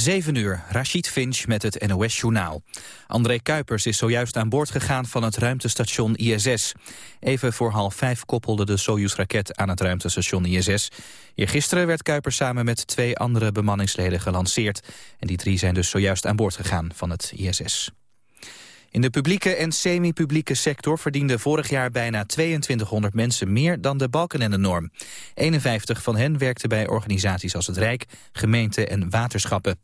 7 uur, Rachid Finch met het NOS-journaal. André Kuipers is zojuist aan boord gegaan van het ruimtestation ISS. Even voor half vijf koppelde de Soyuz-raket aan het ruimtestation ISS. Eergisteren werd Kuipers samen met twee andere bemanningsleden gelanceerd. En die drie zijn dus zojuist aan boord gegaan van het ISS. In de publieke en semi-publieke sector verdienden vorig jaar bijna 2200 mensen meer dan de balkenende-norm. 51 van hen werkten bij organisaties als het Rijk, gemeenten en waterschappen.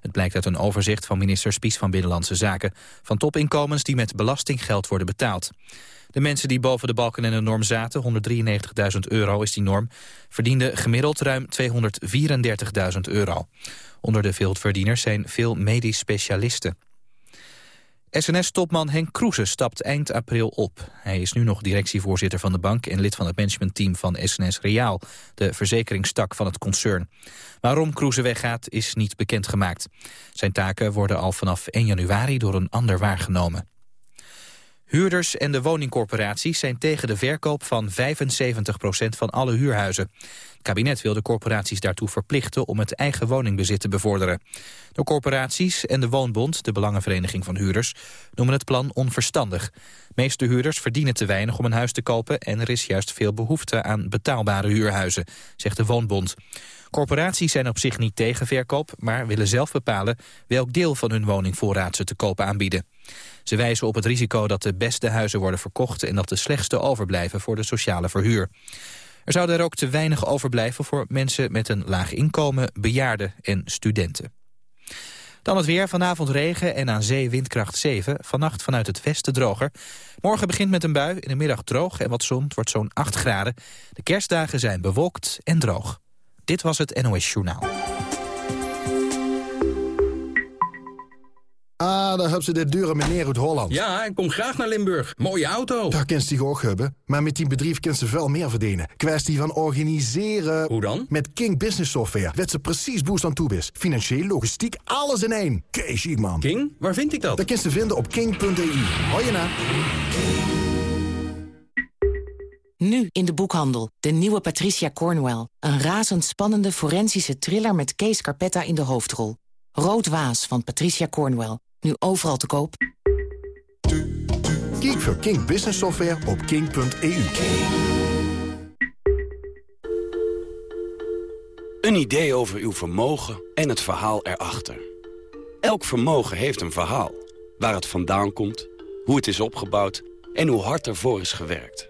Het blijkt uit een overzicht van minister Spies van Binnenlandse Zaken van topinkomens die met belastinggeld worden betaald. De mensen die boven de balken en de norm zaten, 193.000 euro is die norm, verdienden gemiddeld ruim 234.000 euro. Onder de veelverdieners zijn veel medisch specialisten. SNS-topman Henk Kroese stapt eind april op. Hij is nu nog directievoorzitter van de bank... en lid van het managementteam van SNS Reaal... de verzekeringstak van het concern. Waarom Kroese weggaat is niet bekendgemaakt. Zijn taken worden al vanaf 1 januari door een ander waargenomen. Huurders en de woningcorporaties zijn tegen de verkoop van 75% van alle huurhuizen. Het kabinet wil de corporaties daartoe verplichten om het eigen woningbezit te bevorderen. De corporaties en de Woonbond, de Belangenvereniging van Huurders, noemen het plan onverstandig. Meeste huurders verdienen te weinig om een huis te kopen en er is juist veel behoefte aan betaalbare huurhuizen, zegt de Woonbond. Corporaties zijn op zich niet tegen verkoop, maar willen zelf bepalen welk deel van hun woningvoorraad ze te kopen aanbieden. Ze wijzen op het risico dat de beste huizen worden verkocht en dat de slechtste overblijven voor de sociale verhuur. Er zouden er ook te weinig overblijven voor mensen met een laag inkomen, bejaarden en studenten. Dan het weer, vanavond regen en aan zee windkracht 7. Vannacht vanuit het westen droger. Morgen begint met een bui, in de middag droog en wat zon. Het wordt zo'n 8 graden. De kerstdagen zijn bewolkt en droog. Dit was het NOS Journaal. Ah, daar hebben ze dit dure meneer uit Holland. Ja, ik kom graag naar Limburg. Mooie auto. Daar kent ze ook hebben. Maar met die bedrijf kent ze veel meer verdienen. Kwestie van organiseren. Hoe dan? Met King Business Software. Werd ze precies boost aan toe is. Financieel, logistiek, alles in één. Kees man. King? Waar vind ik dat? Dat kent ze vinden op king.eu. Hoi je na. Nu in de boekhandel. De nieuwe Patricia Cornwell. Een razendspannende forensische thriller met Kees Carpetta in de hoofdrol. Rood Waas van Patricia Cornwell. Nu overal te koop. Kijk voor King Business Software op king.eu. Een idee over uw vermogen en het verhaal erachter. Elk vermogen heeft een verhaal. Waar het vandaan komt, hoe het is opgebouwd en hoe hard ervoor is gewerkt.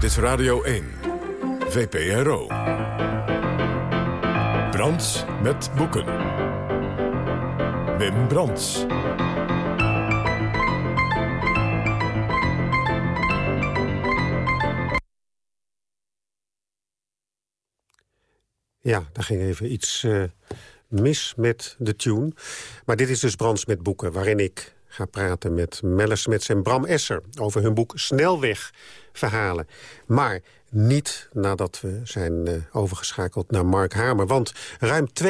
Dit is Radio 1, VPRO. Brands met boeken. Wim Brands. Ja, daar ging even iets uh, mis met de tune. Maar dit is dus Brands met boeken, waarin ik ga praten met Melle Smets en Bram Esser... over hun boek Snelweg verhalen. Maar niet nadat we zijn uh, overgeschakeld naar Mark Hamer. Want ruim 2,5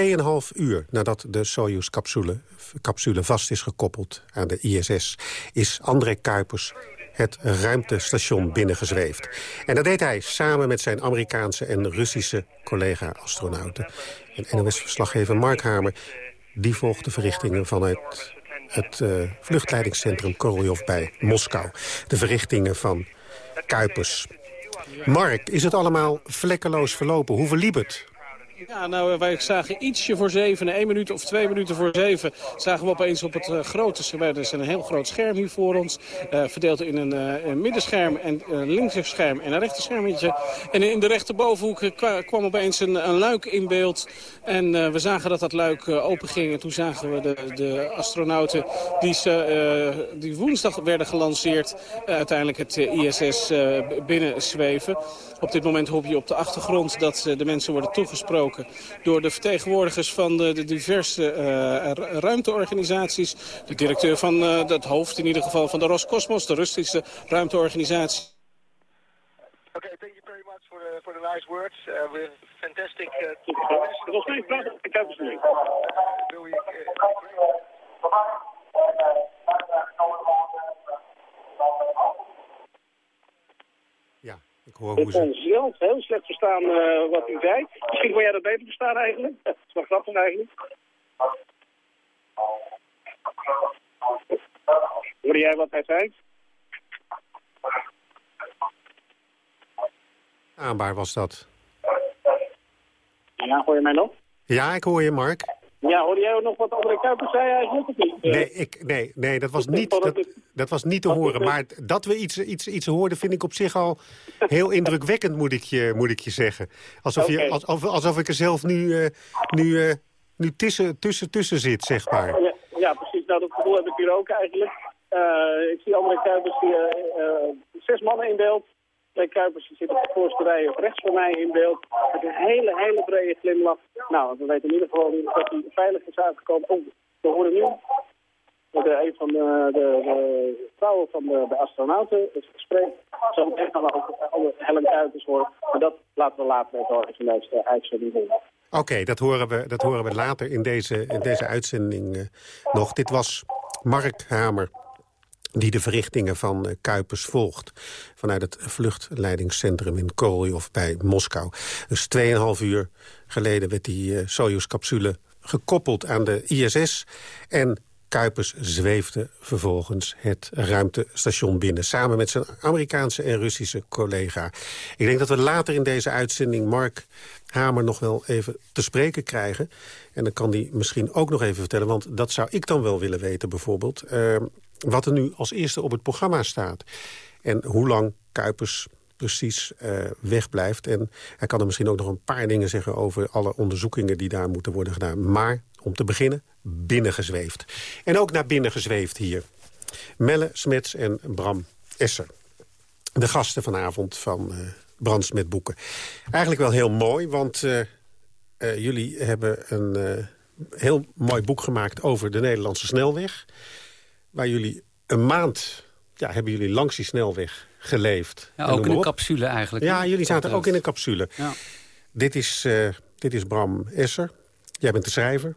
uur nadat de Soyuz-capsule capsule vast is gekoppeld aan de ISS... is André Kuipers het ruimtestation binnengezweefd. En dat deed hij samen met zijn Amerikaanse en Russische collega-astronauten. En NOS-verslaggever Mark Hamer die volgt de verrichtingen vanuit het uh, vluchtleidingscentrum Korolev bij Moskou. De verrichtingen van Kuipers. Mark, is het allemaal vlekkeloos verlopen? Hoe verliep het? Ja, nou, wij zagen ietsje voor zeven, één minuut of twee minuten voor zeven... zagen we opeens op het uh, grote scherm, er is een heel groot scherm hier voor ons... Uh, verdeeld in een, middenscherm, en een linkerscherm en een rechterschermetje. En in de rechterbovenhoek kwam opeens een, een luik in beeld. En we zagen dat dat luik open ging. En toen zagen we de, de astronauten die, die woensdag werden gelanceerd... uiteindelijk het ISS binnenzweven. Op dit moment hoop je op de achtergrond dat de mensen worden toegesproken door de vertegenwoordigers van de, de diverse uh, ruimteorganisaties. De directeur van uh, het hoofd in ieder geval van de Roscosmos, de Russische ruimteorganisatie. Oké, okay, thank you very much for the, for the nice words. Uh, we're fantastic. Uh, praat ik Wil je... Ik hoor kon zelf heel slecht verstaan uh, wat hij zei. Misschien wil jij dat beter verstaan eigenlijk. Dat is wel grappig eigenlijk. Hoorde jij wat hij zei? Aanbaar was dat. Ja, hoor je mij nog? Ja, ik hoor je, Mark. Ja, hoorde jij ook nog wat André Kuipers zei eigenlijk of niet? Nee, ik, nee, nee dat, was niet, dat, dat was niet te horen. Maar dat we iets, iets, iets hoorden vind ik op zich al heel indrukwekkend, moet ik je, moet ik je zeggen. Alsof, je, alsof, alsof ik er zelf nu, uh, nu, uh, nu tussen, tussen, tussen zit, zeg maar. Ja, ja, precies. Nou, dat gevoel heb ik hier ook eigenlijk. Uh, ik zie André Kuipers hier zes mannen in beeld. Twee Kuipers zitten op de voorste rij of rechts van mij in beeld. Met een hele, hele brede glimlach. Nou, we weten in ieder geval dat hij veilig is uitgekomen. Oh, we horen nu de, een van de, de, de vrouwen van de, de astronauten het gesprek. Zo meteen gaan we ook alle Helen Kuipers. Maar dat laten we later weten horen in deze uitzending. Oké, dat, horen we, dat horen we later in deze, in deze uitzending uh, nog. Dit was Mark Hamer die de verrichtingen van uh, Kuipers volgt... vanuit het vluchtleidingscentrum in Koroljov bij Moskou. Dus 2,5 uur geleden werd die uh, Soyuz-capsule gekoppeld aan de ISS... en Kuipers zweefde vervolgens het ruimtestation binnen... samen met zijn Amerikaanse en Russische collega. Ik denk dat we later in deze uitzending Mark Hamer nog wel even te spreken krijgen. En dan kan hij misschien ook nog even vertellen... want dat zou ik dan wel willen weten bijvoorbeeld... Uh, wat er nu als eerste op het programma staat. En hoe lang Kuipers precies uh, wegblijft. En hij kan er misschien ook nog een paar dingen zeggen... over alle onderzoekingen die daar moeten worden gedaan. Maar, om te beginnen, binnengezweefd. En ook naar binnen gezweefd hier. Melle Smets en Bram Esser. De gasten vanavond van uh, Brands met Boeken. Eigenlijk wel heel mooi, want uh, jullie hebben een heel mooi boek gemaakt... over de Nederlandse snelweg waar jullie een maand... Ja, hebben jullie langs die snelweg geleefd. Ja, ook in een capsule eigenlijk. Ja, jullie zaten ook in een capsule. Ja. Dit, is, dit is Bram Esser. Jij bent de schrijver.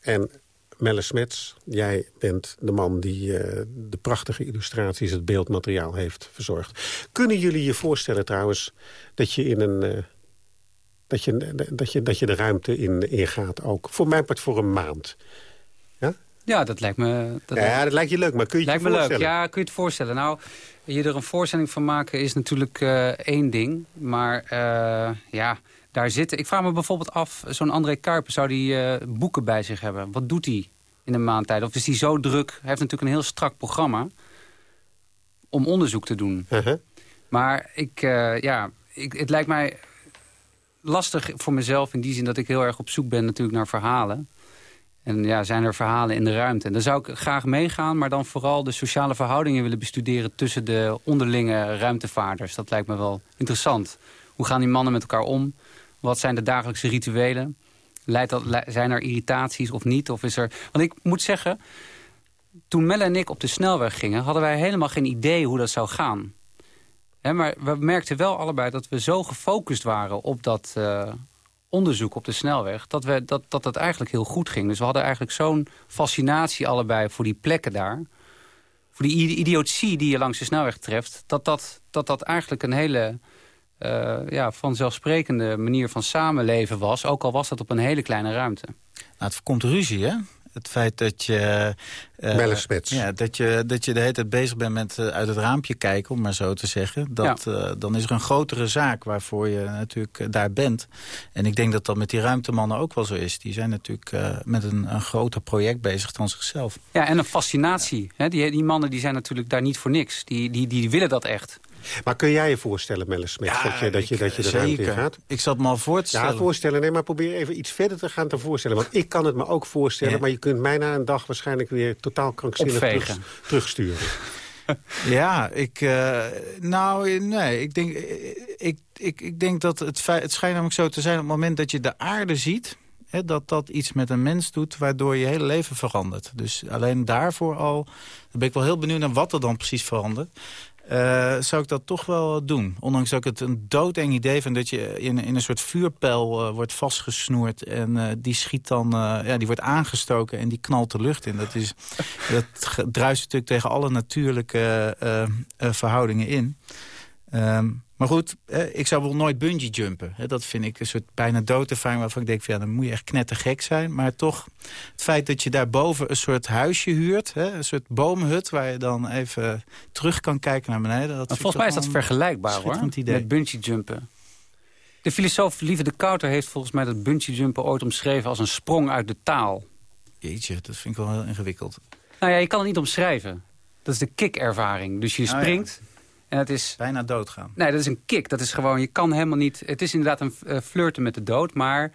En Melle Smets, jij bent de man die uh, de prachtige illustraties... het beeldmateriaal heeft verzorgd. Kunnen jullie je voorstellen trouwens dat je in een... Uh, dat je, dat, je, dat je de ruimte in, in gaat ook. Voor mijn part voor een maand. Ja, dat lijkt me... Dat ja, dat lijkt je leuk, maar kun je lijkt je voorstellen? Leuk. Ja, kun je het voorstellen. Nou, je er een voorstelling van maken is natuurlijk uh, één ding. Maar ja, daar zitten... Ik vraag me bijvoorbeeld af, zo'n André Kuiper... zou die uh, boeken bij zich hebben? Wat doet hij in een maand tijd? Of is hij zo druk? Hij heeft natuurlijk een heel strak programma... om onderzoek te doen. -huh. Maar ik, ja, ik, het lijkt mij lastig voor mezelf... in die zin dat ik heel erg op zoek ben natuurlijk naar verhalen... En ja, zijn er verhalen in de ruimte. En daar zou ik graag meegaan, maar dan vooral de sociale verhoudingen willen bestuderen tussen de onderlinge ruimtevaarders. Dat lijkt me wel interessant. Hoe gaan die mannen met elkaar om? Wat zijn de dagelijkse rituelen? Leidt dat, zijn er irritaties of niet? Of is er... Want ik moet zeggen, toen Melle en ik op de snelweg gingen... hadden wij helemaal geen idee hoe dat zou gaan. maar we merkten wel allebei dat we zo gefocust waren op dat, uh, onderzoek op de snelweg... dat, we, dat, dat het eigenlijk heel goed ging. Dus we hadden eigenlijk zo'n fascinatie allebei voor die plekken daar. Voor die idiotie die je langs de snelweg treft. Dat dat, dat, dat eigenlijk een hele uh, ja, vanzelfsprekende manier van samenleven was. Ook al was dat op een hele kleine ruimte. Nou, het komt ruzie, hè? het feit dat je... Uh, ja, dat, je, dat je de hele tijd bezig bent met uit het raampje kijken, om maar zo te zeggen. Dat, dan is er een grotere zaak waarvoor je natuurlijk daar bent. En ik denk dat dat met die ruimtemannen ook wel zo is. Die zijn natuurlijk met een, een groter project bezig dan zichzelf. Ja, en een fascinatie. Hè? Die, die mannen die zijn natuurlijk daar niet voor niks. Die, die, die willen dat echt. Maar kun jij je voorstellen, Melle Smit, dat je, dat je, dat je de ruimte in gaat? Ik zat me al voor te stellen. Ja, voorstellen. Nee, maar probeer even iets verder te gaan te voorstellen. Want ik kan het me ook voorstellen, maar je kunt mij na een dag waarschijnlijk weer totaal krankzinnig terug, terugsturen. ja, ik... Uh, nou, nee, ik denk, ik, ik, ik denk dat het, feit, het schijnt namelijk zo te zijn... op het moment dat je de aarde ziet... Hè, dat dat iets met een mens doet waardoor je hele leven verandert. Dus alleen daarvoor al... Dan ben ik wel heel benieuwd naar wat er dan precies verandert. Uh, zou ik dat toch wel doen. Ondanks dat ik het een doodeng idee vind... dat je in, in een soort vuurpijl uh, wordt vastgesnoerd... en uh, die schiet dan, ja, die wordt aangestoken en die knalt de lucht in. Dat, is, dat druist natuurlijk tegen alle natuurlijke verhoudingen in. Um, maar goed, ik zou wel nooit bungee jumpen. Dat vind ik een soort bijna doodervaring waarvan ik denk... Van, ja, dan moet je echt knettergek zijn. Maar toch, het feit dat je daarboven een soort huisje huurt... een soort boomhut waar je dan even terug kan kijken naar beneden. Dat volgens mij is dat vergelijkbaar hoor, idee. met bungee jumpen. De filosoof Lieve de Kouter heeft volgens mij dat bungee jumpen ooit omschreven... als een sprong uit de taal. Jeetje, dat vind ik wel heel ingewikkeld. Nou ja, je kan het niet omschrijven. Dat is de kick-ervaring. Dus je oh springt... En het is... Bijna doodgaan. Nee, dat is een kick. Dat is gewoon, je kan helemaal niet... Het is inderdaad een uh, flirten met de dood, maar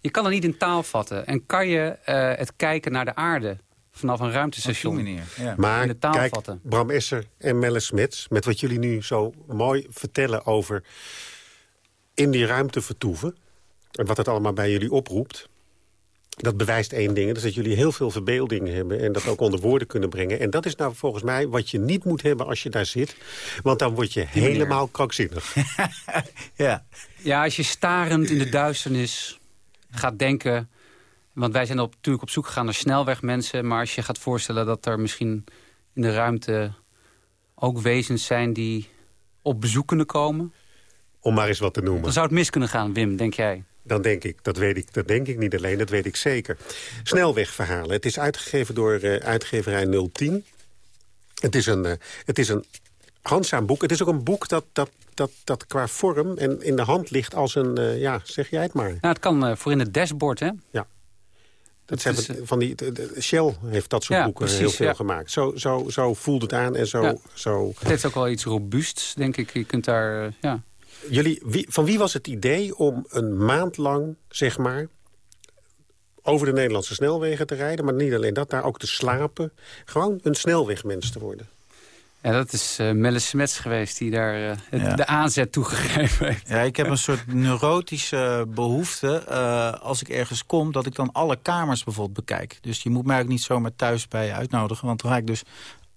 je kan het niet in taal vatten. En kan je uh, het kijken naar de aarde vanaf een ruimtestation. Manier, ja. Maar in de taal kijk, vatten. Bram Esser en Melle Smits... met wat jullie nu zo mooi vertellen over in die ruimte vertoeven... en wat het allemaal bij jullie oproept... Dat bewijst één ding, dus dat jullie heel veel verbeelding hebben... en dat ook onder woorden kunnen brengen. En dat is nou volgens mij wat je niet moet hebben als je daar zit. Want dan word je helemaal krankzinnig. ja. ja, als je starend in de duisternis gaat denken... want wij zijn op, natuurlijk op zoek gegaan naar snelwegmensen... maar als je gaat voorstellen dat er misschien in de ruimte... ook wezens zijn die op bezoek kunnen komen... Om maar eens wat te noemen. Dan zou het mis kunnen gaan, Wim, denk jij? Dan denk ik, dat weet ik, dat denk ik niet alleen, dat weet ik zeker. Snelwegverhalen. Het is uitgegeven door uh, uitgeverij 010. Het is een, uh, het is een handzaam boek. Het is ook een boek dat, dat, dat, dat qua vorm en in de hand ligt als een, uh, ja, zeg jij het maar. Nou, het kan voor in het dashboard, hè? Ja. Dat zijn van die, de, Shell heeft dat soort ja, boeken precies, heel veel ja. gemaakt. Zo, zo, zo voelt het aan en zo, ja. zo... Het heeft ook wel iets robuusts, denk ik. Je kunt daar, ja... Jullie, wie, van wie was het idee om een maand lang, zeg maar... over de Nederlandse snelwegen te rijden... maar niet alleen dat, daar ook te slapen... gewoon een snelwegmens te worden? Ja, dat is uh, Melle Smets geweest die daar uh, de aanzet toegegeven heeft. Ja, ik heb een soort neurotische behoefte uh, als ik ergens kom... dat ik dan alle kamers bijvoorbeeld bekijk. Dus je moet mij ook niet zomaar thuis bij je uitnodigen... want dan ga ik dus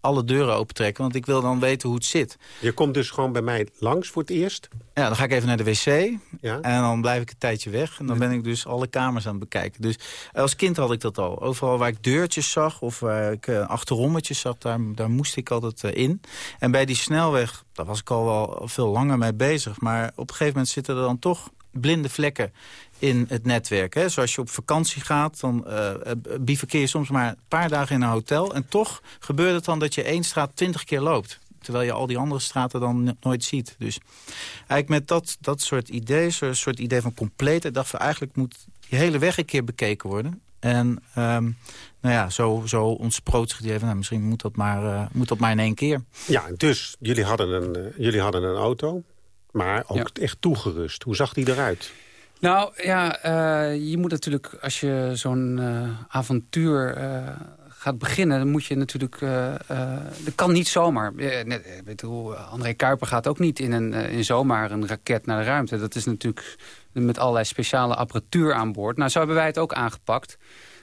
alle deuren opentrekken, want ik wil dan weten hoe het zit. Je komt dus gewoon bij mij langs voor het eerst? Ja, dan ga ik even naar de wc ja. en dan blijf ik een tijdje weg. En dan ben ik dus alle kamers aan het bekijken. Dus als kind had ik dat al. Overal waar ik deurtjes zag of waar ik uh, achterrommetjes zag, daar, daar moest ik altijd uh, in. En bij die snelweg, daar was ik al wel veel langer mee bezig. Maar op een gegeven moment zitten er dan toch blinde vlekken in het netwerk. Hè. Zoals je op vakantie gaat, dan uh, bivakkeer je soms maar een paar dagen in een hotel. En toch gebeurt het dan dat je één straat twintig keer loopt. Terwijl je al die andere straten dan nooit ziet. Dus eigenlijk met dat, dat soort idee, zo'n soort idee van compleet... dacht we eigenlijk moet die hele weg een keer bekeken worden. En um, nou ja, zo, zo ontsproot zich die even. Nou, misschien moet dat, maar, uh, moet dat maar in één keer. Ja, dus jullie hadden een, uh, jullie hadden een auto, maar ook ja. echt toegerust. Hoe zag die eruit? Nou ja, uh, je moet natuurlijk als je zo'n uh, avontuur uh, gaat beginnen... dan moet je natuurlijk... dat kan niet zomaar. Bedoel, André Kuiper gaat ook niet in, een, in zomaar een raket naar de ruimte. Dat is natuurlijk met allerlei speciale apparatuur aan boord. Nou, zo hebben wij het ook aangepakt.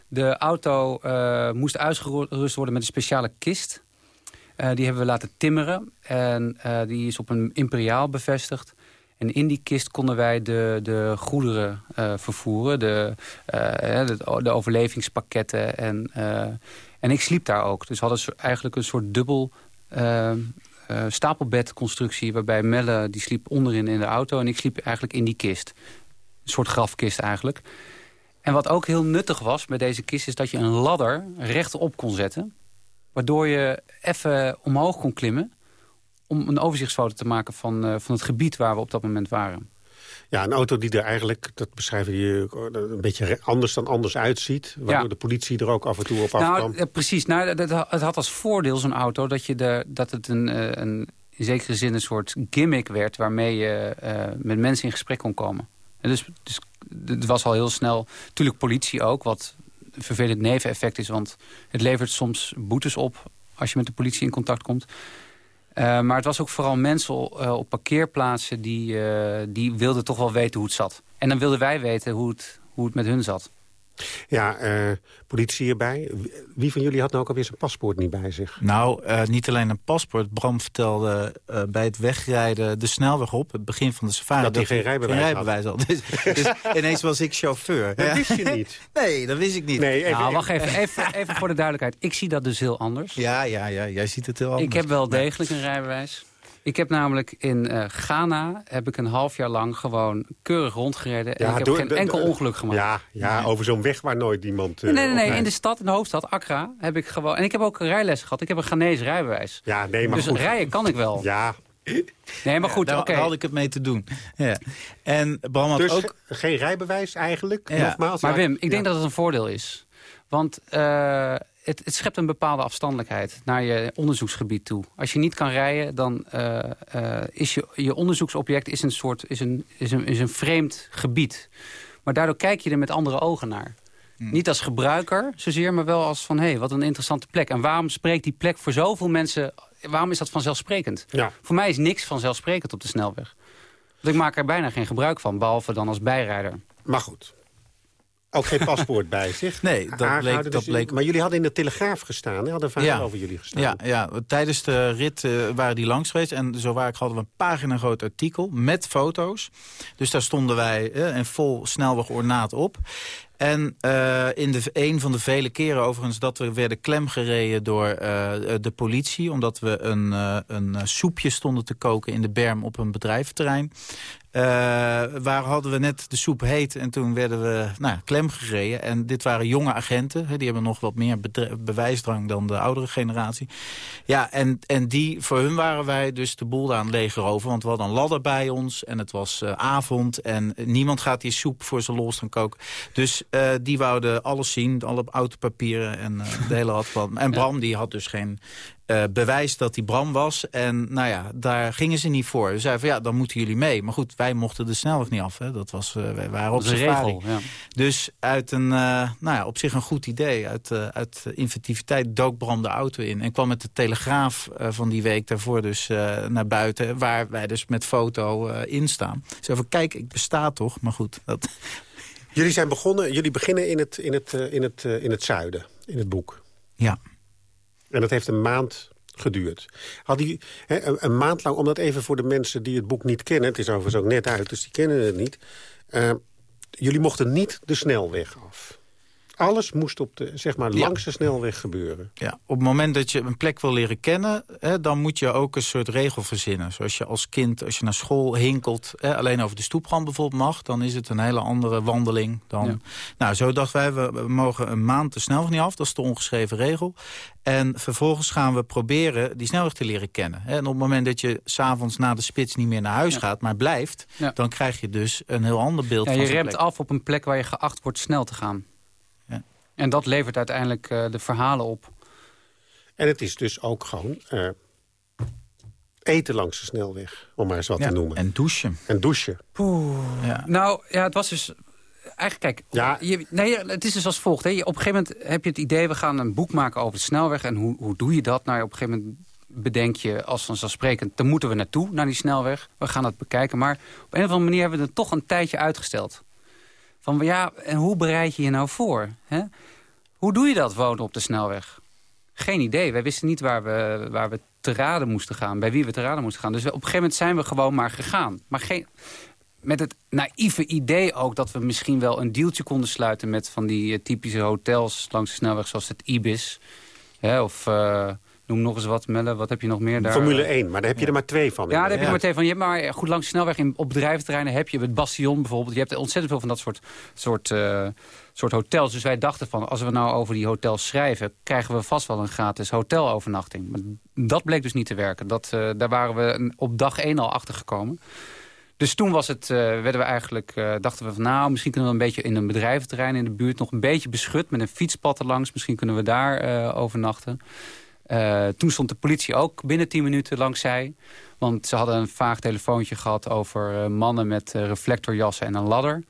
De auto moest uitgerust worden met een speciale kist... die hebben we laten timmeren. En die is op een imperiaal bevestigd. En in die kist konden wij de, de goederen uh, vervoeren. De, uh, de, de, overlevingspakketten. En, uh, en ik sliep daar ook. Dus hadden eigenlijk een soort dubbel stapelbedconstructie... waarbij Melle die sliep onderin in de auto... en ik sliep eigenlijk in die kist. Een soort grafkist eigenlijk. En wat ook heel nuttig was bij deze kist... is dat je een ladder rechtop kon zetten. Waardoor je even omhoog kon klimmen... om een overzichtsfoto te maken van, uh, van het gebied waar we op dat moment waren. Ja, een auto die er eigenlijk, dat beschrijven je een beetje anders dan anders uitziet. Waardoor de politie er ook af en toe op nou, afkwam. Nou, precies. Nou, het had als voordeel zo'n auto dat, je de, dat het een, eh, een, in zekere zin een soort gimmick werd... waarmee je uh, met mensen in gesprek kon komen. En dus, dus het was al heel snel, natuurlijk politie ook... wat een vervelend neveneffect is, want het levert soms boetes op... als je met de politie in contact komt. Uh, maar het was ook vooral mensen uh, op parkeerplaatsen... Die, uh, die wilden toch wel weten hoe het zat. En dan wilden wij weten hoe het, hoe het met hun zat. Ja, uh, politie hierbij. Wie van jullie had nou ook alweer zijn paspoort niet bij zich? Nou, uh, niet alleen een paspoort. Bram vertelde uh, bij het wegrijden de snelweg op. Het begin van de safari. Dat hij geen rijbewijs, geen rijbewijs had. Dus, dus, ineens was ik chauffeur. Dat wist je niet? nee, dat wist ik niet. Nee, even, nou, wacht even, even, even voor de duidelijkheid. Ik zie dat dus heel anders. Ja, ja, ja. Jij ziet het heel anders. Ik heb wel degelijk een rijbewijs. Ik heb namelijk in uh, Ghana heb ik een half jaar lang gewoon keurig rondgereden. En ik heb geen enkel ongeluk gemaakt. Ja, ja over zo'n weg waar nooit iemand... Uh, nee, nee, nee, in de stad, in de hoofdstad, Accra, heb ik gewoon... En ik heb ook rijles gehad. Ik heb een Ghanese rijbewijs. Ja, nee, maar Dus goed. rijden kan ik wel. Ja. Nee, maar goed, ja, daar, had ik het mee te doen. Ja. En Bram had dus ook... geen rijbewijs eigenlijk, Ja. nogmaals. Maar. Wim, ik denk dat het een voordeel is. Want uh, het, het, schept een bepaalde afstandelijkheid naar je onderzoeksgebied toe. Als je niet kan rijden, dan uh, uh, is je, je onderzoeksobject is een, soort, is, een, is, een, is een vreemd gebied. Maar daardoor kijk je er met andere ogen naar. Hmm. Niet als gebruiker zozeer, maar wel als van... hé, hey, wat een interessante plek. En waarom spreekt die plek voor zoveel mensen... waarom is dat vanzelfsprekend? Ja. Voor mij is niks vanzelfsprekend op de snelweg. Want ik maak er bijna geen gebruik van, behalve dan als bijrijder. Maar goed, ook geen paspoort bij zich. Nee, dat bleek, dat dus- bleek Maar jullie hadden in de Telegraaf gestaan, hè? hadden een verhaal Ja. over jullie gestaan. Ja, ja, tijdens de rit eh, waren die langs geweest. En zo waar ik hadden we een pagina groot artikel met foto's. Dus daar stonden wij eh, in vol snelwegornaat op. En eh, in de, een van de vele keren overigens dat we werden klemgereden door de politie... omdat we een, een soepje stonden te koken in de berm op een bedrijventerrein. Eh, waar hadden we net de soep heet en toen werden we nou, ja, klemgereden. En dit waren jonge agenten, hè, die hebben nog wat meer bewijsdrang dan de oudere generatie. Ja, en, en die, voor hun waren wij dus de boel aan het leger over. Want we hadden een ladder bij ons en het was eh, avond. En niemand gaat die soep voor zijn los gaan koken. Dus eh, die wouden alles zien, alle autopapieren en de hele had En Bram die had dus geen eh, bewijs dat hij Bram was. En nou ja, daar gingen ze niet voor. Ze zeiden van ja, dan moeten jullie mee. Maar goed, wij mochten de snelweg niet af. Hè. Dat was, eh, wij waren op safari. regel, ja. Dus uit een, eh, nou ja, op zich een goed idee. Uit, uit inventiviteit dook Bram de auto in. En kwam met de telegraaf eh, van die week daarvoor dus eh, naar buiten. Waar wij dus met foto eh, in staan. Zo van kijk, ik besta toch. Maar goed, dat... Jullie zijn begonnen, jullie beginnen in het, in, het, eh, in, het, eh, in het zuiden, in het boek. Ja. En dat heeft een maand geduurd. Had die, een maand lang, omdat even voor de mensen die het boek niet kennen... het is overigens ook net uit, dus die kennen het niet... eh, jullie mochten niet de snelweg af. Alles moest op de, zeg maar, Ja. langs de snelweg gebeuren. Ja, op het moment dat je een plek wil leren kennen... Hè, dan moet je ook een soort regel verzinnen. Zoals je als kind, als je naar school hinkelt... Hè, alleen over de stoeprand bijvoorbeeld mag... dan is het een hele andere wandeling dan... Ja. Nou, zo dachten wij, we, we mogen een maand de snelweg niet af. Dat is de ongeschreven regel. En vervolgens gaan we proberen die snelweg te leren kennen. Hè. En op het moment dat je s'avonds na de spits niet meer naar huis Ja. gaat... maar blijft, Ja. dan krijg je dus een heel ander beeld Ja, van je remt plek. af op een plek waar je geacht wordt snel te gaan. En dat levert uiteindelijk eh, de verhalen op. En het is dus ook gewoon eh, eten langs de snelweg, om maar eens wat Ja, te noemen. En, En douchen. douchen. Ja. Nou, ja, het was dus... Eigenlijk, kijk, Ja. je, nee, het is dus als volgt. Hè. Je- Op een gegeven moment heb je het idee... we gaan een boek maken over de snelweg. En hoe, hoe doe je dat? Nou, op een gegeven moment bedenk je als vanzelfsprekend... daar moeten we naartoe, naar die snelweg. We gaan dat bekijken. Maar op een of andere manier hebben we het toch een tijdje uitgesteld. Van ja, en hoe bereid je je nou voor? Hè? Hoe doe je dat, wonen op de snelweg? Geen idee. Wij wisten niet waar we, waar we te raden moesten gaan. Bij wie we te raden moesten gaan. Dus op een gegeven moment zijn we gewoon maar gegaan. Maar geen, met het naïeve idee ook dat we misschien wel een deeltje konden sluiten... met van die eh, typische hotels langs de snelweg zoals het Ibis. Hè, of eh, Noem nog eens wat, Melle. Wat heb je nog meer daar? Formule 1, maar daar heb je er maar twee van. Ja, daar heb je er maar twee van. Je hebt maar goed langs de snelweg in, op bedrijventerreinen heb je het Bastion bijvoorbeeld. Je hebt ontzettend veel van dat soort, soort, uh, soort hotels. Dus wij dachten van, als we nou over die hotels schrijven... krijgen we vast wel een gratis hotelovernachting. Maar dat bleek dus niet te werken. Dat, uh, daar waren we op dag één al achter gekomen. Dus toen was het, uh, werden we eigenlijk, uh, dachten we van nou, misschien kunnen we een beetje in een bedrijventerrein in de buurt nog een beetje beschut met een fietspad erlangs. Misschien kunnen we daar uh, overnachten. Toen stond de politie ook binnen 10 minuten langs zij. Want ze hadden een vaag telefoontje gehad over mannen met reflectorjassen en een ladder.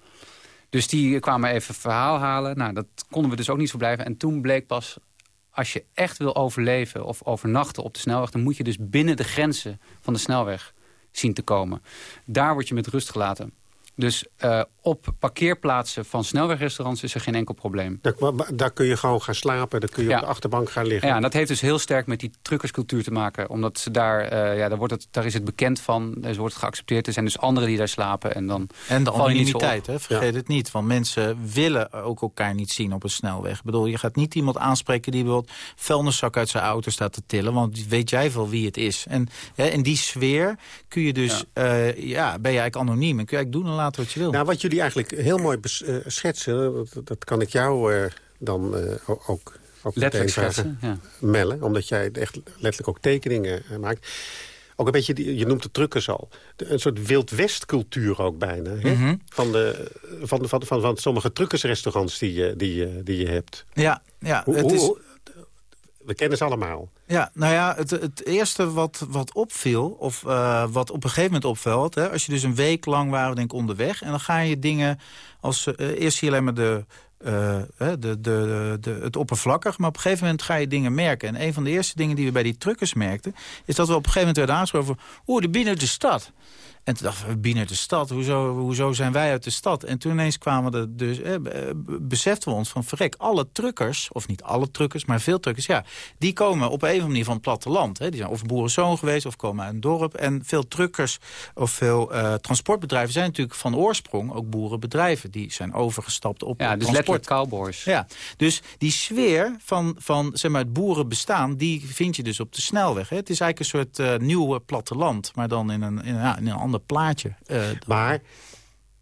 Dus die kwamen even verhaal halen. Nou, dat konden we dus ook niet zo blijven. En toen bleek pas, als je echt wil overleven of overnachten op de snelweg... dan moet je dus binnen de grenzen van de snelweg zien te komen. Daar word je met rust gelaten. Dus op parkeerplaatsen van snelwegrestaurants is er geen enkel probleem. Daar, daar kun je gewoon gaan slapen, daar kun je ja. op de achterbank gaan liggen. Ja, en dat heeft dus heel sterk met die truckerscultuur te maken. Omdat ze daar, uh, ja, daar, wordt het, daar is het bekend van, er wordt het geaccepteerd. Er zijn dus anderen die daar slapen en dan En de anonimiteit, hè? vergeet ja. het niet. Want mensen willen ook elkaar niet zien op een snelweg. Ik bedoel, je gaat niet iemand aanspreken die bijvoorbeeld vuilniszak uit zijn auto staat te tillen. Want weet jij wel wie het is. En hè, in die sfeer kun je dus, ja. Uh, ja, ben je eigenlijk anoniem. En kun je eigenlijk doen en laten wat je wil. Nou, wat jullie eigenlijk heel mooi uh, schetsen, dat, dat, kan ik jou uh, dan uh, ook, ook letterlijk schetsen, ja. mellen. Omdat jij echt letterlijk ook tekeningen maakt. Ook een beetje, je noemt de truckers al. Een soort Wild West cultuur ook bijna. Hè? Mm -hmm. van, de, van, van, van, van sommige truckersrestaurants die je, die, je, die je hebt. Ja, ja. Hoe, het is... We kennen ze allemaal. Ja, nou ja, het, het eerste wat, wat opviel, of uh, wat op een gegeven moment opvalt... Hè, als je dus een week lang waren denk ik onderweg... en dan ga je dingen als... Uh, eerst zie je alleen maar de, de, de, de, de, het oppervlakkig, maar op een gegeven moment ga je dingen merken. En een van de eerste dingen die we bij die truckers merkten... is dat we op een gegeven moment werden aangesproken oeh, de binnen de stad... En toen dachten we, binnen de stad, hoezo, hoezo zijn wij uit de stad? En toen ineens kwamen er dus, eh, beseften we ons van verrek, alle truckers, of niet alle truckers, maar veel truckers, ja, die komen op een of andere manier van het platteland. Hè. Die zijn of boerenzoon geweest of komen uit een dorp. En veel truckers of veel uh, transportbedrijven zijn natuurlijk van oorsprong ook boerenbedrijven. Die zijn overgestapt op ja, dus transport. cowboys. Ja, dus die sfeer van, van zeg maar, het boerenbestaan, die vind je dus op de snelweg. Hè. Het is eigenlijk een soort uh, nieuw platteland, maar dan in een, in, ja, in een ander plaatje. Uh, maar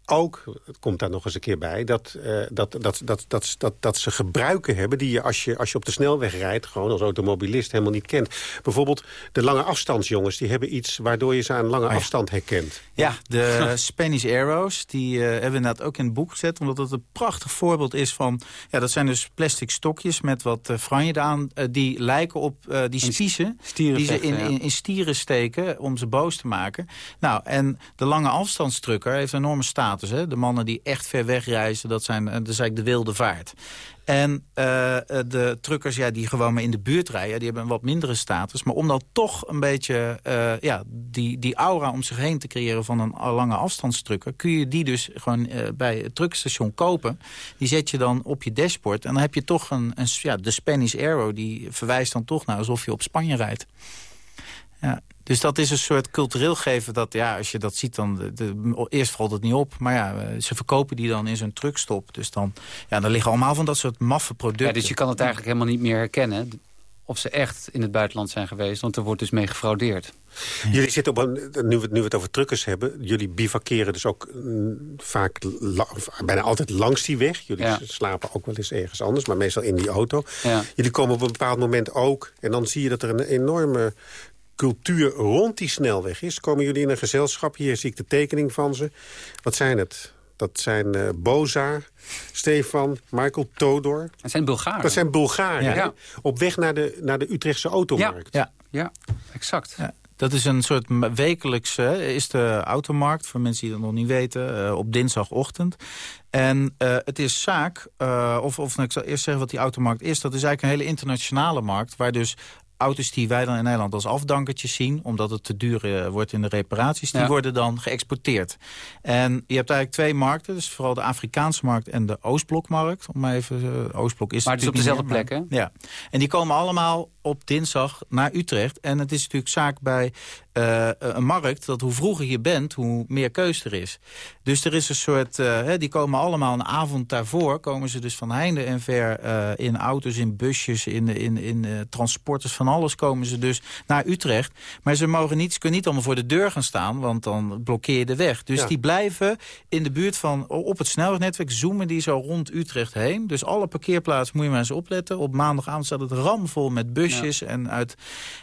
ook, het komt daar nog eens een keer bij... dat, uh, dat, dat, dat, dat, dat, dat ze gebruiken hebben die je als, je als je op de snelweg rijdt... gewoon als automobilist helemaal niet kent. Bijvoorbeeld de lange afstandsjongens, die hebben iets... waardoor je ze aan lange oh ja. afstand herkent. Ja, de Spanish Arrows, die uh, hebben we inderdaad ook in het boek gezet... omdat het een prachtig voorbeeld is van... ja, dat zijn dus plastic stokjes met wat uh, franje aan... die lijken op die spiezen die ze in, in, in stieren steken om ze boos te maken. Nou, en de lange afstandstrucker heeft een enorme staat Hè? De mannen die echt ver weg reizen, dat, zijn, dat is eigenlijk de wilde vaart. En uh, de truckers ja, die gewoon maar in de buurt rijden... die hebben een wat mindere status. Maar om dan toch een beetje ja, die, die aura om zich heen te creëren... van een lange afstandstrucker... kun je die dus gewoon bij het truckstation kopen. Die zet je dan op je dashboard. En dan heb je toch een, een ja, de Spanish Arrow... die verwijst dan toch naar alsof je op Spanje rijdt. Ja. Dus dat is een soort cultureel geven dat, ja, als je dat ziet, dan de, de, eerst valt het niet op. Maar ja, ze verkopen die dan in zo'n truckstop. Dus dan, ja, dan liggen allemaal van dat soort maffe producten. Ja, dus je kan het eigenlijk helemaal niet meer herkennen of ze echt in het buitenland zijn geweest. Want er wordt dus mee gefraudeerd. Jullie zitten op een, nu we, nu we het over truckers hebben... jullie bivakeren dus ook mm, vaak, la, bijna altijd langs die weg. Jullie ja. slapen ook wel eens ergens anders, maar meestal in die auto. Ja. Jullie komen op een bepaald moment ook... en dan zie je dat er een enorme cultuur rond die snelweg is. Komen jullie in een gezelschap, hier zie ik de tekening van ze. Wat zijn het? Dat zijn uh, Boza, Stefan, Michael Todor. Dat zijn Bulgaren. Dat zijn Bulgaren. Ja. Ja. Op weg naar de, naar de Utrechtse automarkt. Ja, ja. ja exact. Ja. Dat is een soort wekelijkse, is de automarkt, voor mensen die dat nog niet weten, uh, op dinsdagochtend. En uh, het is zaak, uh, of, of nou, ik zal eerst zeggen wat die automarkt is. Dat is eigenlijk een hele internationale markt, waar dus auto's die wij dan in Nederland als afdankertjes zien... omdat het te duur uh, wordt in de reparaties, die ja. worden dan geëxporteerd. En je hebt eigenlijk twee markten, dus vooral de Afrikaanse markt en de Oostblokmarkt. Om maar even, uh, Oostblok is maar het is op dezelfde plek, hè? Ja, en die komen allemaal op dinsdag naar Utrecht. En het is natuurlijk zaak bij uh, een markt dat hoe vroeger je bent, hoe meer keus er is. Dus er is een soort, uh, die komen allemaal een avond daarvoor... komen ze dus van heinde en ver uh, in auto's, in busjes, in, in, in transporters van alles komen ze dus naar Utrecht. Maar ze mogen niet, ze kunnen niet allemaal voor de deur gaan staan, want dan blokkeer je de weg. Dus die blijven in de buurt van, op het snelwegnetwerk, zoomen die zo rond Utrecht heen. Dus alle parkeerplaatsen moet je maar eens opletten. Op maandagavond staat het ramvol met busjes en uit...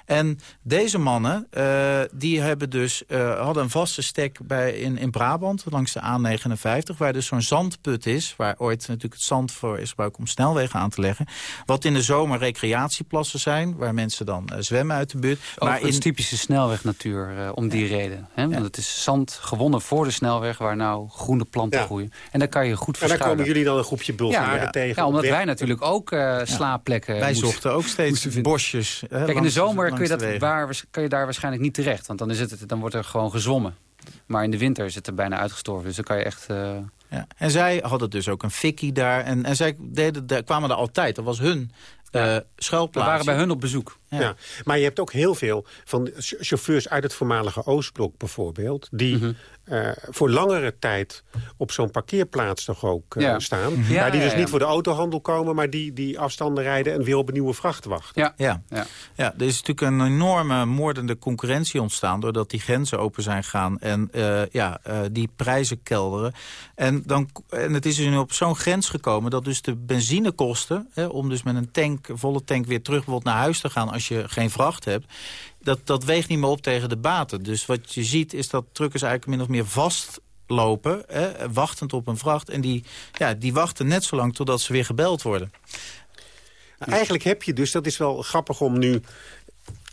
En deze mannen, uh, die hebben dus, uh, hadden een vaste stek bij, in, in Brabant, langs de A59, waar dus zo'n zandput is, waar ooit natuurlijk het zand voor is gebruikt om snelwegen aan te leggen. Wat in de zomer recreatieplassen zijn, waar mensen dan uh, zwemmen uit de buurt. Ook maar in typische snelwegnatuur, uh, om die ja. reden. Hè? Want het is zand gewonnen voor de snelweg, waar nou groene planten ja. groeien. En daar kan je goed En daar komen jullie dan een groepje Bulgaren ja, tegen? Ja, omdat wij natuurlijk ook uh, slaapplekken Wij zochten ook steeds bosjes. Kijk, in de zomer kun je, dat waar, je daar waarschijnlijk niet terecht. Want dan, is het, dan wordt er gewoon gezwommen. Maar in de winter is het er bijna uitgestorven. Dus dan kan je echt... Uh... Ja. En zij hadden dus ook een fikkie daar. En, en zij deden, daar, kwamen er altijd. Dat was hun uh. We waren bij hun op bezoek. Ja. ja. maar je hebt ook heel veel van chauffeurs uit het voormalige Oostblok bijvoorbeeld... die mm -hmm. Uh, voor langere tijd op zo'n parkeerplaats toch ook uh, ja. staan. Mm -hmm. ja, die dus niet voor de autohandel komen... maar die, die afstanden rijden en weer op een nieuwe vracht wachten. Ja. Ja. Ja. ja, er is natuurlijk een enorme moordende concurrentie ontstaan... doordat die grenzen open zijn gegaan en ja, die prijzen kelderen. En, dan, en het is dus nu op zo'n grens gekomen... dat dus de benzinekosten, hè, om dus met een tank, volle tank weer terug bijvoorbeeld naar huis te gaan... als je geen vracht hebt, dat, dat weegt niet meer op tegen de baten. Dus wat je ziet is dat truckers eigenlijk min of meer vastlopen, hè, wachtend op een vracht. En die, ja, die wachten net zo lang totdat ze weer gebeld worden. Eigenlijk heb je dus, dat is wel grappig om nu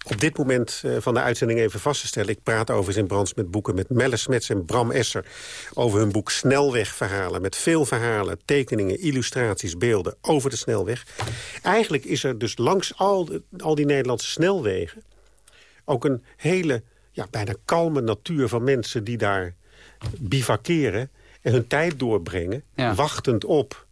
op dit moment uh, van de uitzending even vast te stellen. Ik praat over in Brands met boeken met Melle Smets en Bram Esser... over hun boek Snelwegverhalen. Met veel verhalen, tekeningen, illustraties, beelden over de snelweg. Eigenlijk is er dus langs al, al die Nederlandse snelwegen... ook een hele, ja, bijna kalme natuur van mensen die daar bivakeren... en hun tijd doorbrengen, ja. wachtend op.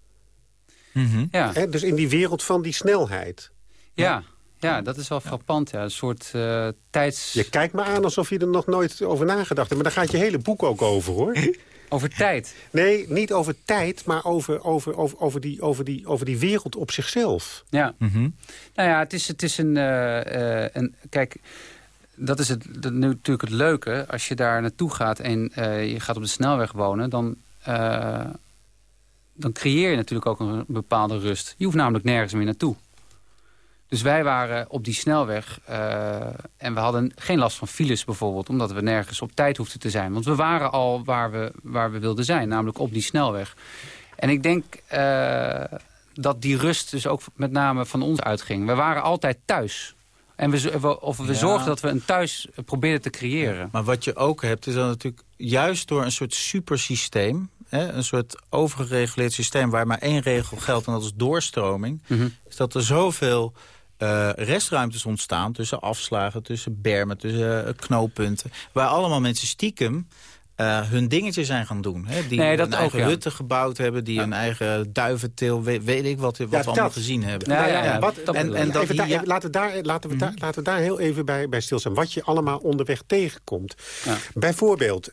Mm -hmm. ja. He, dus in die wereld van die snelheid. Ja. Ja, dat is wel frappant. Ja. Een soort uh, tijds... Je kijkt me aan alsof je er nog nooit over nagedacht hebt. Maar daar gaat je hele boek ook over, hoor. Over tijd? Nee, niet over tijd, maar over, over, over, over, die, over, die, over die wereld op zichzelf. Ja. Mm -hmm. Nou ja, het is, het is een, uh, uh, een... Kijk, dat is het, dat, natuurlijk het leuke. Als je daar naartoe gaat en je gaat op de snelweg wonen... dan, dan creëer je natuurlijk ook een bepaalde rust. Je hoeft namelijk nergens meer naartoe. Dus wij waren op die snelweg uh, en we hadden geen last van files bijvoorbeeld... omdat we nergens op tijd hoefden te zijn. Want we waren al waar we, waar we wilden zijn, namelijk op die snelweg. En ik denk dat die rust dus ook met name van ons uitging. We waren altijd thuis. En we, of we ja. zorgden dat we een thuis probeerden te creëren. Maar wat je ook hebt, is dan natuurlijk juist door een soort supersysteem... Hè, een soort overgereguleerd systeem waar maar één regel geldt... en dat is doorstroming, mm -hmm. is dat er zoveel uh, restruimtes ontstaan tussen afslagen, tussen bermen, tussen uh, knooppunten. Waar allemaal mensen stiekem uh, hun dingetje zijn gaan doen. Hè? Die nee, hun eigen ook, ja. hutten gebouwd hebben, die ja. hun eigen duiventil, weet, weet ik wat, wat ja, we allemaal gezien hebben. Nou, ja, wat, en, en dat, daar, even, laten, we daar, laten, we daar, laten we daar heel even bij, bij stilstaan. Wat je allemaal onderweg tegenkomt. Bijvoorbeeld...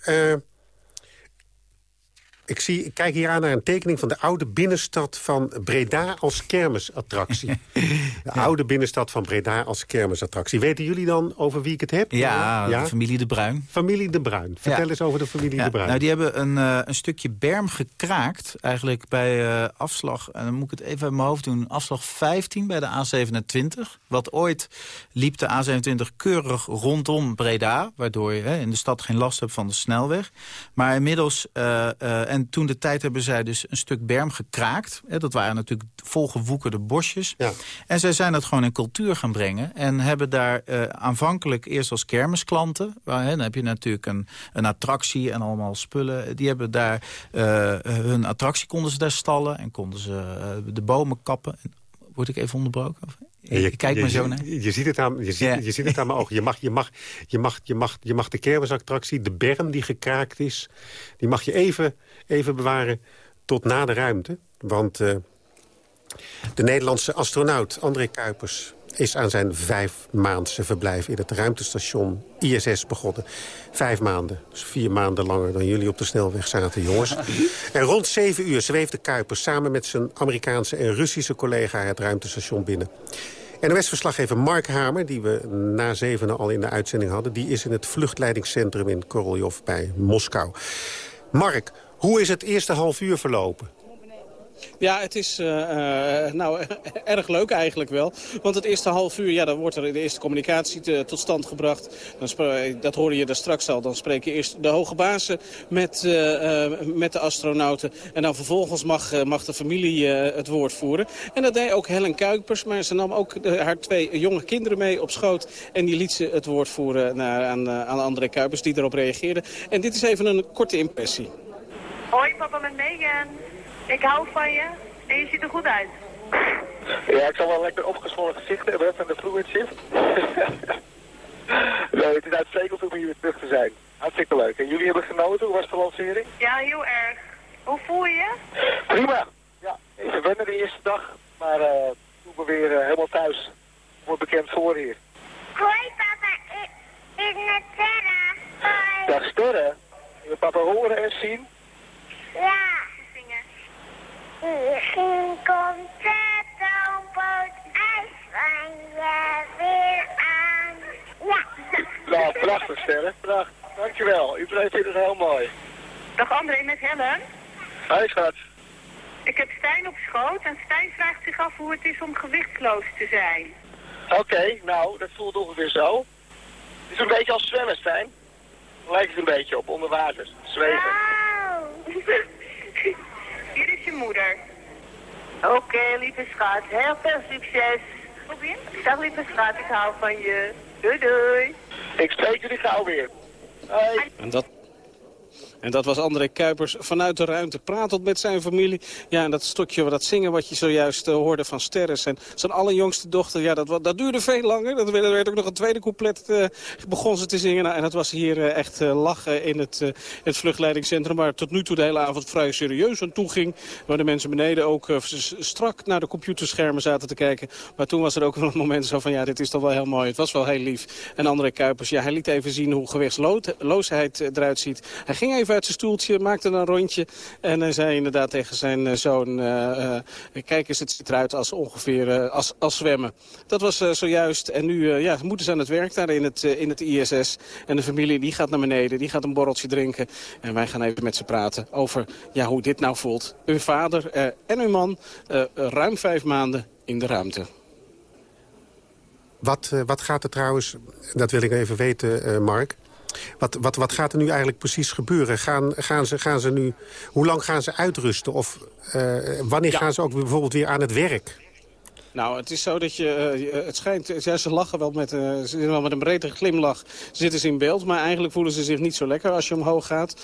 Ik, zie, ik kijk hier aan naar een tekening van de oude binnenstad van Breda als kermisattractie. De oude binnenstad van Breda als kermisattractie. Weten jullie dan over wie ik het heb? Ja, ja? de familie De Bruin. Familie De Bruin. Vertel ja. eens over de familie ja. De Bruin. Nou, die hebben een, uh, een stukje berm gekraakt. Eigenlijk bij uh, afslag, en dan moet ik het even in mijn hoofd doen... afslag 15 bij de A27. Wat ooit liep de A27 keurig rondom Breda... waardoor je hè, in de stad geen last hebt van de snelweg. Maar inmiddels... Uh, en toen de tijd hebben zij dus een stuk berm gekraakt. Dat waren natuurlijk volgewoekerde bosjes. Ja. En zij zijn dat gewoon in cultuur gaan brengen. En hebben daar uh, aanvankelijk eerst als kermisklanten. Waar, hè, dan heb je natuurlijk een, een attractie en allemaal spullen. Die hebben daar uh, hun attractie konden ze daar stallen. En konden ze uh, de bomen kappen. Word ik even onderbroken? Je, je kijkt me zo naar. Je, je, ziet het aan, je, ziet, je ziet het aan mijn ogen. Je mag, je, mag, je, mag, je, mag, je mag de kermisattractie, de berm die gekraakt is... die mag je even, even bewaren tot na de ruimte. Want uh, de Nederlandse astronaut André Kuipers is aan zijn vijfmaandse verblijf in het ruimtestation ISS begonnen. Vijf maanden, dus vier maanden langer dan jullie op de snelweg zaten, jongens. En rond zeven uur zweefde Kuipers samen met zijn Amerikaanse en Russische collega het ruimtestation binnen. NOS-verslaggever Mark Hamer, die we na zevenen al in de uitzending hadden... die is in het vluchtleidingscentrum in Koroljov bij Moskou. Mark, hoe is het eerste half uur verlopen? Ja, het is uh, nou, erg leuk eigenlijk wel. Want het eerste half uur, ja, dan wordt er de eerste communicatie tot stand gebracht. Dan dat hoorde je daar straks al. Dan spreken eerst de hoge bazen met, uh, met de astronauten. En dan vervolgens mag, mag de familie het woord voeren. En dat deed ook Helen Kuipers. Maar ze nam ook haar twee jonge kinderen mee op schoot. En die liet ze het woord voeren naar, aan, aan André Kuipers die erop reageerde. En dit is even een korte impressie. Hoi, papa met Megan. Ik hou van je en je ziet er goed uit. Ja, ik zal wel lekker opgeschoren gezicht hebben van de fluid shift. nee, het is uitstekend om hier weer terug te zijn. Hartstikke leuk. En jullie hebben genoten? Hoe was de lancering? Ja, heel erg. Hoe voel je je? Prima. Ja, even wennen de eerste dag. Maar uh, toen we weer uh, helemaal thuis. Wordt bekend voor hier. Hoi papa, ik, ik ben Sterren. Hoi. Dag Sterren. Je papa horen en zien? Ja. Misschien komt het op het ijs van je weer aan. Ja. Nou, prachtig sterren. Prachtig. Dankjewel. U blijft dit heel mooi. Dag André met Helen. Hoi schat. Ik heb Stijn op schoot en Stijn vraagt zich af hoe het is om gewichtsloos te zijn. Oké, nou, dat voelt ongeveer zo. Het is een beetje als zwemmen, Stijn. Lijkt het een beetje op, onder water. Zweven. Hier is je moeder. Oké, lieve schat. Heel veel succes. Dag, lieve schat. Ik hou van je. Doei, doei. Ik spreek jullie gauw weer. Hoi. En dat en dat was André Kuipers vanuit de ruimte pratend met zijn familie. Ja, en dat stokje, dat zingen wat je zojuist uh, hoorde van Sterres. En zijn allerjongste dochter, ja, dat, dat duurde veel langer. Dat werd, werd ook nog een tweede couplet, uh, begon ze te zingen. Nou, en dat was hier uh, echt lachen in het, het vluchtleidingscentrum. Waar tot nu toe de hele avond vrij serieus aan toe ging. Waar de mensen beneden ook strak naar de computerschermen zaten te kijken. Maar toen was er ook wel een moment zo van, ja, dit is toch wel heel mooi. Het was wel heel lief. En André Kuipers, ja, hij liet even zien hoe gewichtsloosheid eruit ziet. Hij ging even uit zijn stoeltje, maakte een rondje. En hij zei inderdaad tegen zijn eh, zoon... Uh, kijk eens, het ziet eruit als ongeveer als, als zwemmen. Dat was zojuist. En nu ja, moeten ze aan het werk daar in het, in het ISS. En de familie die gaat naar beneden, die gaat een borreltje drinken. En wij gaan even met ze praten over ja, hoe dit nou voelt. Uw vader en uw man ruim vijf maanden in de ruimte. Wat, wat gaat er trouwens, dat wil ik even weten, Mark... Wat, wat, wat gaat er nu eigenlijk precies gebeuren? Gaan, gaan, ze, gaan ze nu, hoe lang gaan ze uitrusten? Of uh, wanneer gaan ze ook bijvoorbeeld weer aan het werk? Nou, het is zo dat je, uh, het schijnt, ja, ze lachen wel met, ze wel met een brede glimlach, zitten ze in beeld. Maar eigenlijk voelen ze zich niet zo lekker als je omhoog gaat.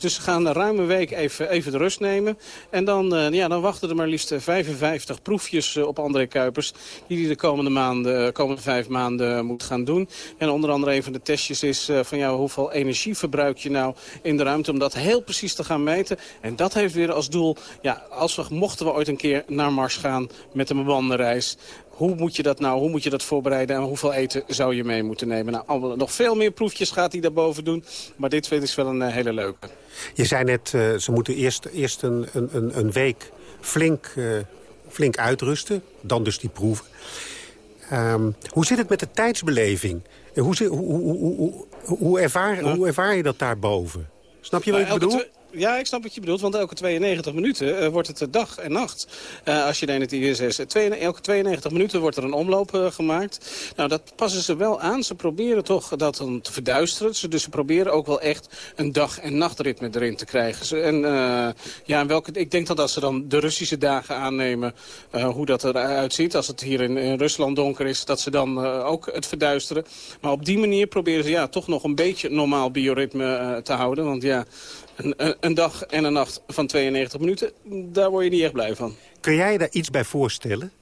Dus ze gaan een ruime week even, even de rust nemen. En dan, ja, dan wachten er maar liefst 55 proefjes op André Kuipers. Die hij de komende, maanden, komende vijf maanden moet gaan doen. En onder andere een van de testjes is van ja, hoeveel energie verbruik je nou in de ruimte. Om dat heel precies te gaan meten. En dat heeft weer als doel, ja, als we, mochten we ooit een keer naar Mars gaan met een bewandenreis. Hoe moet je dat nou, hoe moet je dat voorbereiden en hoeveel eten zou je mee moeten nemen? Nou, nog veel meer proefjes gaat hij daarboven doen, maar dit vind ik wel een uh, hele leuke. Je zei net, uh, ze moeten eerst, eerst een, een, een week flink, uh, flink uitrusten, dan dus die proeven. Um, hoe zit het met de tijdsbeleving? Hoe, hoe, hoe, hoe, hoe, ervaar, hoe ervaar je dat daarboven? Snap je wat ik bedoel? Ja, ik snap wat je bedoelt, want elke 92 minuten uh, wordt het dag en nacht. Uh, als je het ISS... Twee, elke 92 minuten wordt er een omloop gemaakt. Nou, dat passen ze wel aan. Ze proberen toch dat dan te verduisteren. Dus ze proberen ook wel echt een dag- en nachtritme erin te krijgen. Ze, en ja, welke, ik denk dat als ze dan de Russische dagen aannemen... hoe dat eruit ziet, als het hier in, in Rusland donker is... dat ze dan ook het verduisteren. Maar op die manier proberen ze ja, toch nog een beetje normaal bioritme te houden. Want ja... Een, dag en een nacht van 92 minuten, daar word je niet echt blij van. Kun jij daar iets bij voorstellen?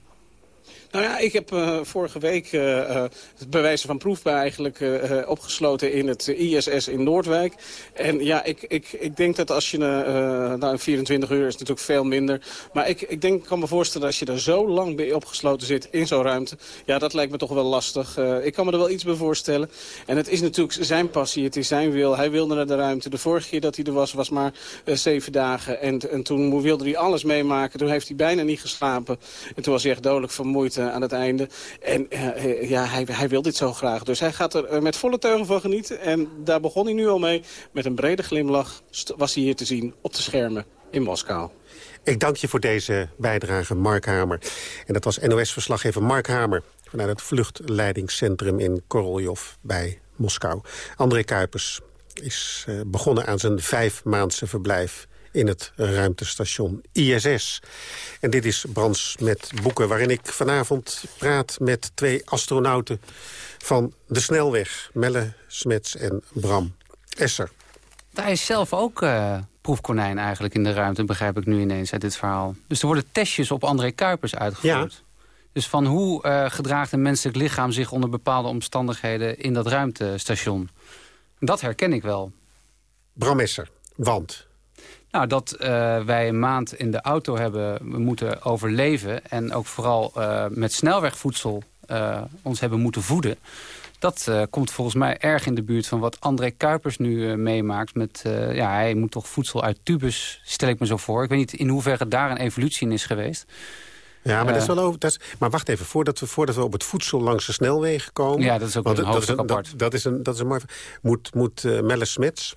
Nou ja, ik heb uh, vorige week uh, het bewijzen van proefbaar eigenlijk opgesloten in het ISS in Noordwijk. En ja, ik, ik, ik denk dat als je, nou 24 uur is natuurlijk veel minder. Maar ik, ik denk, kan me voorstellen als je er zo lang bij opgesloten zit in zo'n ruimte. Ja, dat lijkt me toch wel lastig. ik kan me er wel iets bij voorstellen. En het is natuurlijk zijn passie, het is zijn wil. Hij wilde naar de ruimte. De vorige keer dat hij er was, was maar zeven dagen. En, en toen wilde hij alles meemaken. Toen heeft hij bijna niet geslapen. En toen was hij echt dodelijk vermoeid. Het, aan het einde. En ja, hij, hij wil dit zo graag. Dus hij gaat er met volle teugen van genieten. En daar begon hij nu al mee. Met een brede glimlach was hij hier te zien op de schermen in Moskou. Ik dank je voor deze bijdrage, Mark Hamer. En dat was NOS-verslaggever Mark Hamer... vanuit het vluchtleidingscentrum in Koroljov bij Moskou. André Kuipers is begonnen aan zijn vijfmaandse verblijf in het ruimtestation ISS. En dit is Brans met boeken waarin ik vanavond praat met twee astronauten van de snelweg. Melle Smets en Bram Esser. Hij is zelf ook uh, proefkonijn eigenlijk in de ruimte, begrijp ik nu ineens uit dit verhaal. Dus er worden testjes op André Kuipers uitgevoerd. Ja. Dus van hoe uh, gedraagt een menselijk lichaam zich onder bepaalde omstandigheden in dat ruimtestation. Dat herken ik wel. Bram Esser, want... Nou, dat uh, wij een maand in de auto hebben moeten overleven... en ook vooral uh, met snelwegvoedsel uh, ons hebben moeten voeden... dat komt volgens mij erg in de buurt van wat André Kuipers nu meemaakt. Met, ja, hij moet toch voedsel uit tubus, stel ik me zo voor. Ik weet niet in hoeverre daar een evolutie in is geweest. Ja, maar, dat is wel over, dat is, maar wacht even, voordat we, voordat we op het voedsel langs de snelwegen komen... Ja, dat is ook een hoofdstuk apart. Dat, dat, is een, dat is een mooi... Moet, moet Melle Smets,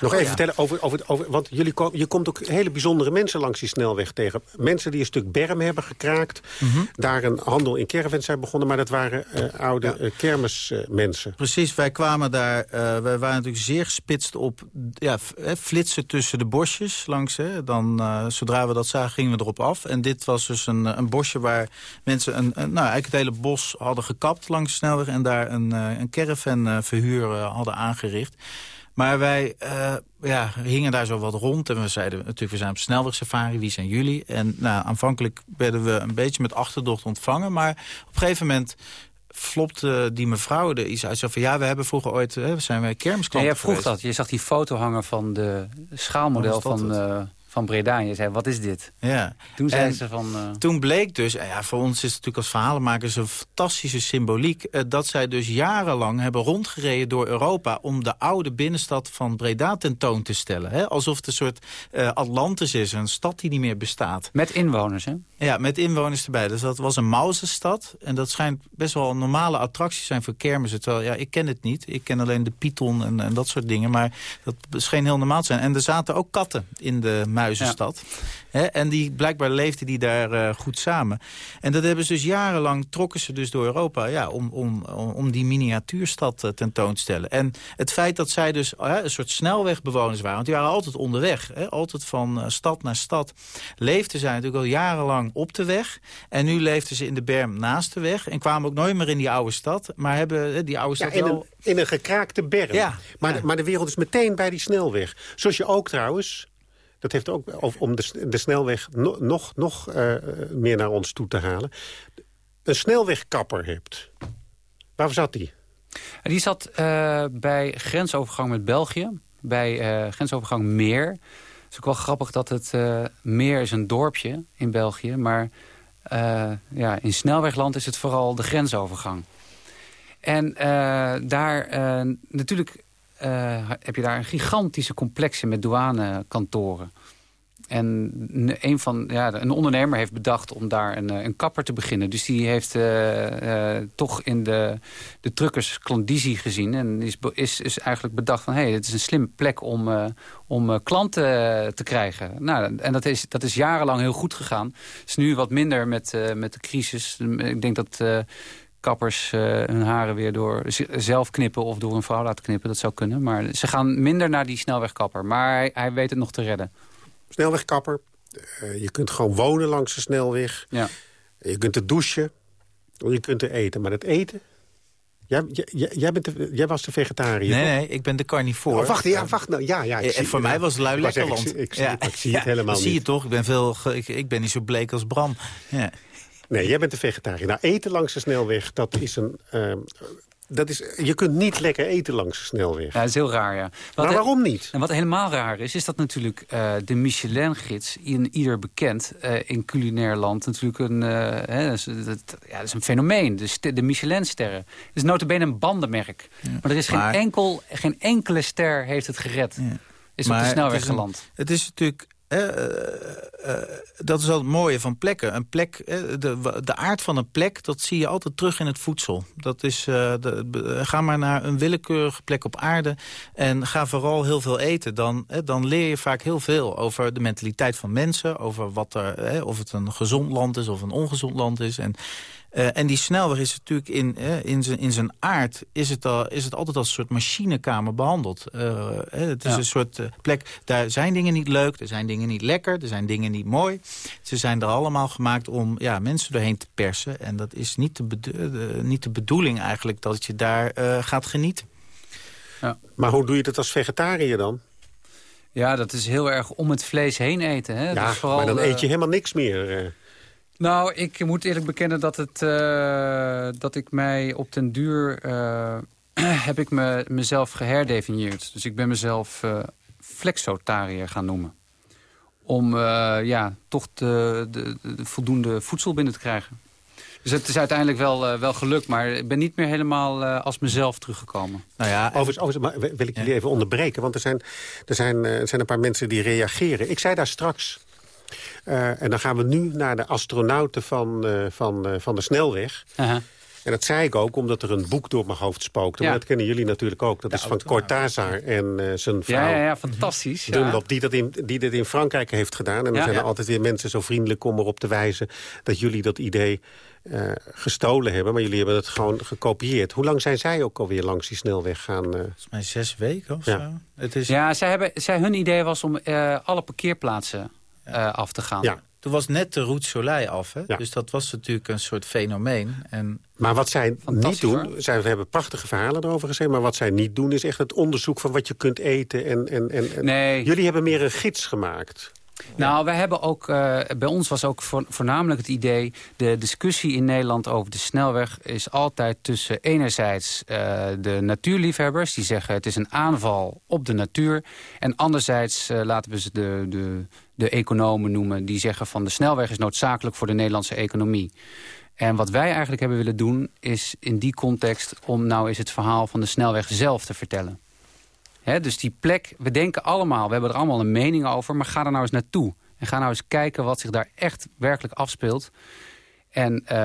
nog oh, even vertellen over, over, over... Want jullie kom, je komt ook hele bijzondere mensen langs die snelweg tegen. Mensen die een stuk berm hebben gekraakt. Mm -hmm. Daar een handel in caravans zijn begonnen. Maar dat waren uh, oude ja. uh, kermismensen. Precies, wij kwamen daar... wij waren natuurlijk zeer gespitst op ja, flitsen tussen de bosjes langs. Hè. Dan, zodra we dat zagen, gingen we erop af. En dit was dus een, een bosje waar mensen een, een, nou, eigenlijk het hele bos hadden gekapt langs de snelweg. En daar een, een caravanverhuur hadden aangericht. Maar wij uh, ja, hingen daar zo wat rond. En we zeiden natuurlijk, we zijn op snelwegsafari. Wie zijn jullie? En nou, aanvankelijk werden we een beetje met achterdocht ontvangen. Maar op een gegeven moment flopte die mevrouw er iets uit. Zo van, ja, we hebben vroeger ooit, hè, zijn wij kermisklanten ja, jij vroeg dat. Je zag die foto hangen van de schaalmodel van... Uh, van Breda. En je zei, wat is dit? Ja. Toen zei ze van... Uh... Toen bleek dus, ja, voor ons is het natuurlijk als verhalenmakers een fantastische symboliek... Uh, dat zij dus jarenlang hebben rondgereden door Europa... om de oude binnenstad van Breda tentoon te stellen. Hè? Alsof het een soort uh, Atlantis is, een stad die niet meer bestaat. Met inwoners, hè? Ja, met inwoners erbij. Dus dat was een Mauzenstad. En dat schijnt best wel een normale attractie zijn voor kermissen. Terwijl, ja, ik ken het niet. Ik ken alleen de Python en, en dat soort dingen. Maar dat scheen heel normaal te zijn. En er zaten ook katten in de muizenstad. Ja. en die, blijkbaar leefden die daar uh, goed samen. En dat hebben ze dus jarenlang, trokken ze dus door Europa... Ja, om, om, om die miniatuurstad uh, tentoon te stellen. En het feit dat zij dus uh, een soort snelwegbewoners waren... want die waren altijd onderweg, hè, altijd van stad naar stad... leefden zij natuurlijk al jarenlang op de weg. En nu leefden ze in de berm naast de weg. En kwamen ook nooit meer in die oude stad. Maar hebben die oude stad ja, in, wel... een, in een gekraakte berm. Ja, maar, ja. De, maar de wereld is meteen bij die snelweg. Zoals je ook trouwens... Dat heeft ook om de, snelweg nog, nog, nog uh, meer naar ons toe te halen. Een snelwegkapper hebt. Waar zat die? Die zat uh, bij grensovergang met België. Bij grensovergang Meer. Het is ook wel grappig dat het Meer is een dorpje in België. Maar ja, in snelwegland is het vooral de grensovergang. En daar natuurlijk heb je daar een gigantische complexen met douanekantoren. En een, van, ja, een ondernemer heeft bedacht om daar een, een kapper te beginnen. Dus die heeft uh, toch in de, de truckers klandizie gezien. En is, is, is eigenlijk bedacht van... hé, hey, dit is een slimme plek om, om klanten te krijgen. Nou, en dat is, dat is jarenlang heel goed gegaan. Het is nu wat minder met, met de crisis. Ik denk dat kappers uh, hun haren weer door zelf knippen of door een vrouw laten knippen. Dat zou kunnen. Maar ze gaan minder naar die snelwegkapper. Maar hij, hij weet het nog te redden snelwegkapper. Uh, je kunt gewoon wonen langs de snelweg. Ja. Je kunt er douchen. Je kunt er eten. Maar het eten... Jij, jij, jij, bent de, jij was de vegetariër. Nee, nee, ik ben de carnivore. Oh, wacht, ja, wacht. Nou, ja, ja, en zie, voor mij was het lui lekker land. Ik, ik, ja. ik, zie het helemaal niet. zie je toch? Ik ben, veel, ik, ik ben niet zo bleek als Bram. Ja. Nee, jij bent de vegetariër. Nou, eten langs de snelweg, dat is een... Uh, dat is, je kunt niet lekker eten langs de snelweg. Ja, dat is heel raar, ja. Wat maar waarom niet? En wat helemaal raar is, is dat natuurlijk uh, de Michelin-gids... in ieder bekend uh, in culinair land natuurlijk een, uh, hè, dat is, dat, ja, dat is een fenomeen. De, de Michelin-sterren. Het is notabene een bandenmerk. Ja. Maar er is geen, enkel, geen enkele ster heeft het gered. Ja. Is maar op de snelweg het geland. Het is natuurlijk dat is al het mooie van plekken. Een plek, de, de aard van een plek, dat zie je altijd terug in het voedsel. Dat is, ga maar naar een willekeurige plek op aarde... en ga vooral heel veel eten. Dan, dan leer je vaak heel veel over de mentaliteit van mensen... over wat er, of het een gezond land is of een ongezond land is... En, uh, en die snelweg is natuurlijk in, uh, in, zijn, in zijn aard... Is het, al, is het altijd als een soort machinekamer behandeld. Uh, het is ja. een soort plek, daar zijn dingen niet leuk, er zijn dingen niet lekker... er zijn dingen niet mooi. Ze zijn er allemaal gemaakt om ja, mensen doorheen te persen. En dat is niet de, de niet de bedoeling eigenlijk dat je daar gaat genieten. Ja. Maar hoe doe je dat als vegetariër dan? Ja, dat is heel erg om het vlees heen eten. Hè? Ja, vooral, maar dan eet je helemaal niks meer... Nou, ik moet eerlijk bekennen dat, het, uh, dat ik mij op den duur... Uh, heb ik me, mezelf geherdefinieerd. Dus ik ben mezelf uh, flexotariër gaan noemen. Om ja, toch de, de, de, voldoende voedsel binnen te krijgen. Dus het is uiteindelijk wel, wel gelukt, maar ik ben niet meer helemaal als mezelf teruggekomen. Nou ja, overigens, overigens wil ik jullie even onderbreken, want er zijn, er, zijn, er zijn een paar mensen die reageren. Ik zei daar straks uh, en dan gaan we nu naar de astronauten van, uh, van, uh, van de snelweg. -huh. En dat zei ik ook omdat er een boek door mijn hoofd spookte. Ja. Maar dat kennen jullie natuurlijk ook. Dat de is van Cortázar en zijn vrouw. Ja, ja, ja fantastisch. Dunlop, ja. die, dat in, die dit in Frankrijk heeft gedaan. En dan zijn er altijd weer mensen zo vriendelijk om erop te wijzen... dat jullie dat idee uh, gestolen hebben. Maar jullie hebben het gewoon gekopieerd. Hoe lang zijn zij ook alweer langs die snelweg gaan? Uh... Volgens mij zes weken of ja. zo. Het is... Ja, zij hebben, zij, hun idee was om uh, alle parkeerplaatsen uh, af te gaan. Ja. Toen was net de Route Soleil af. Hè? Ja. Dus dat was natuurlijk een soort fenomeen. En maar wat zij niet doen, zij hebben prachtige verhalen erover gezegd... maar wat zij niet doen is echt het onderzoek van wat je kunt eten. En, en, en, en nee. Jullie hebben meer een gids gemaakt. Nou, wij hebben ook, uh, bij ons was ook voor, voornamelijk het idee... de discussie in Nederland over de snelweg is altijd tussen enerzijds uh, de natuurliefhebbers... die zeggen het is een aanval op de natuur... en anderzijds uh, laten we ze de, de, de economen noemen... die zeggen van de snelweg is noodzakelijk voor de Nederlandse economie. En wat wij eigenlijk hebben willen doen is in die context... om nou eens het verhaal van de snelweg zelf te vertellen. Dus die plek, we denken allemaal, we hebben er allemaal een mening over... maar ga er nou eens naartoe. En ga nou eens kijken wat zich daar echt werkelijk afspeelt. En uh,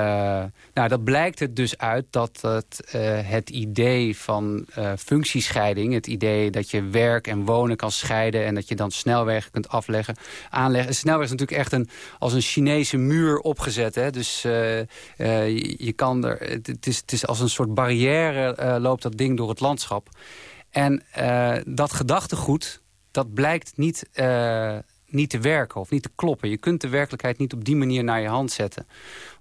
nou, dat blijkt er dus uit dat het, uh, het idee van uh, functiescheiding... het idee dat je werk en wonen kan scheiden... en dat je dan snelweg kunt afleggen, aanleggen. Snelweg is natuurlijk echt een, als een Chinese muur opgezet. Hè? Dus je, je kan er, het, is, het is als een soort barrière loopt dat ding door het landschap... En uh, dat gedachtegoed, dat blijkt niet, uh, niet te werken of niet te kloppen. Je kunt de werkelijkheid niet op die manier naar je hand zetten.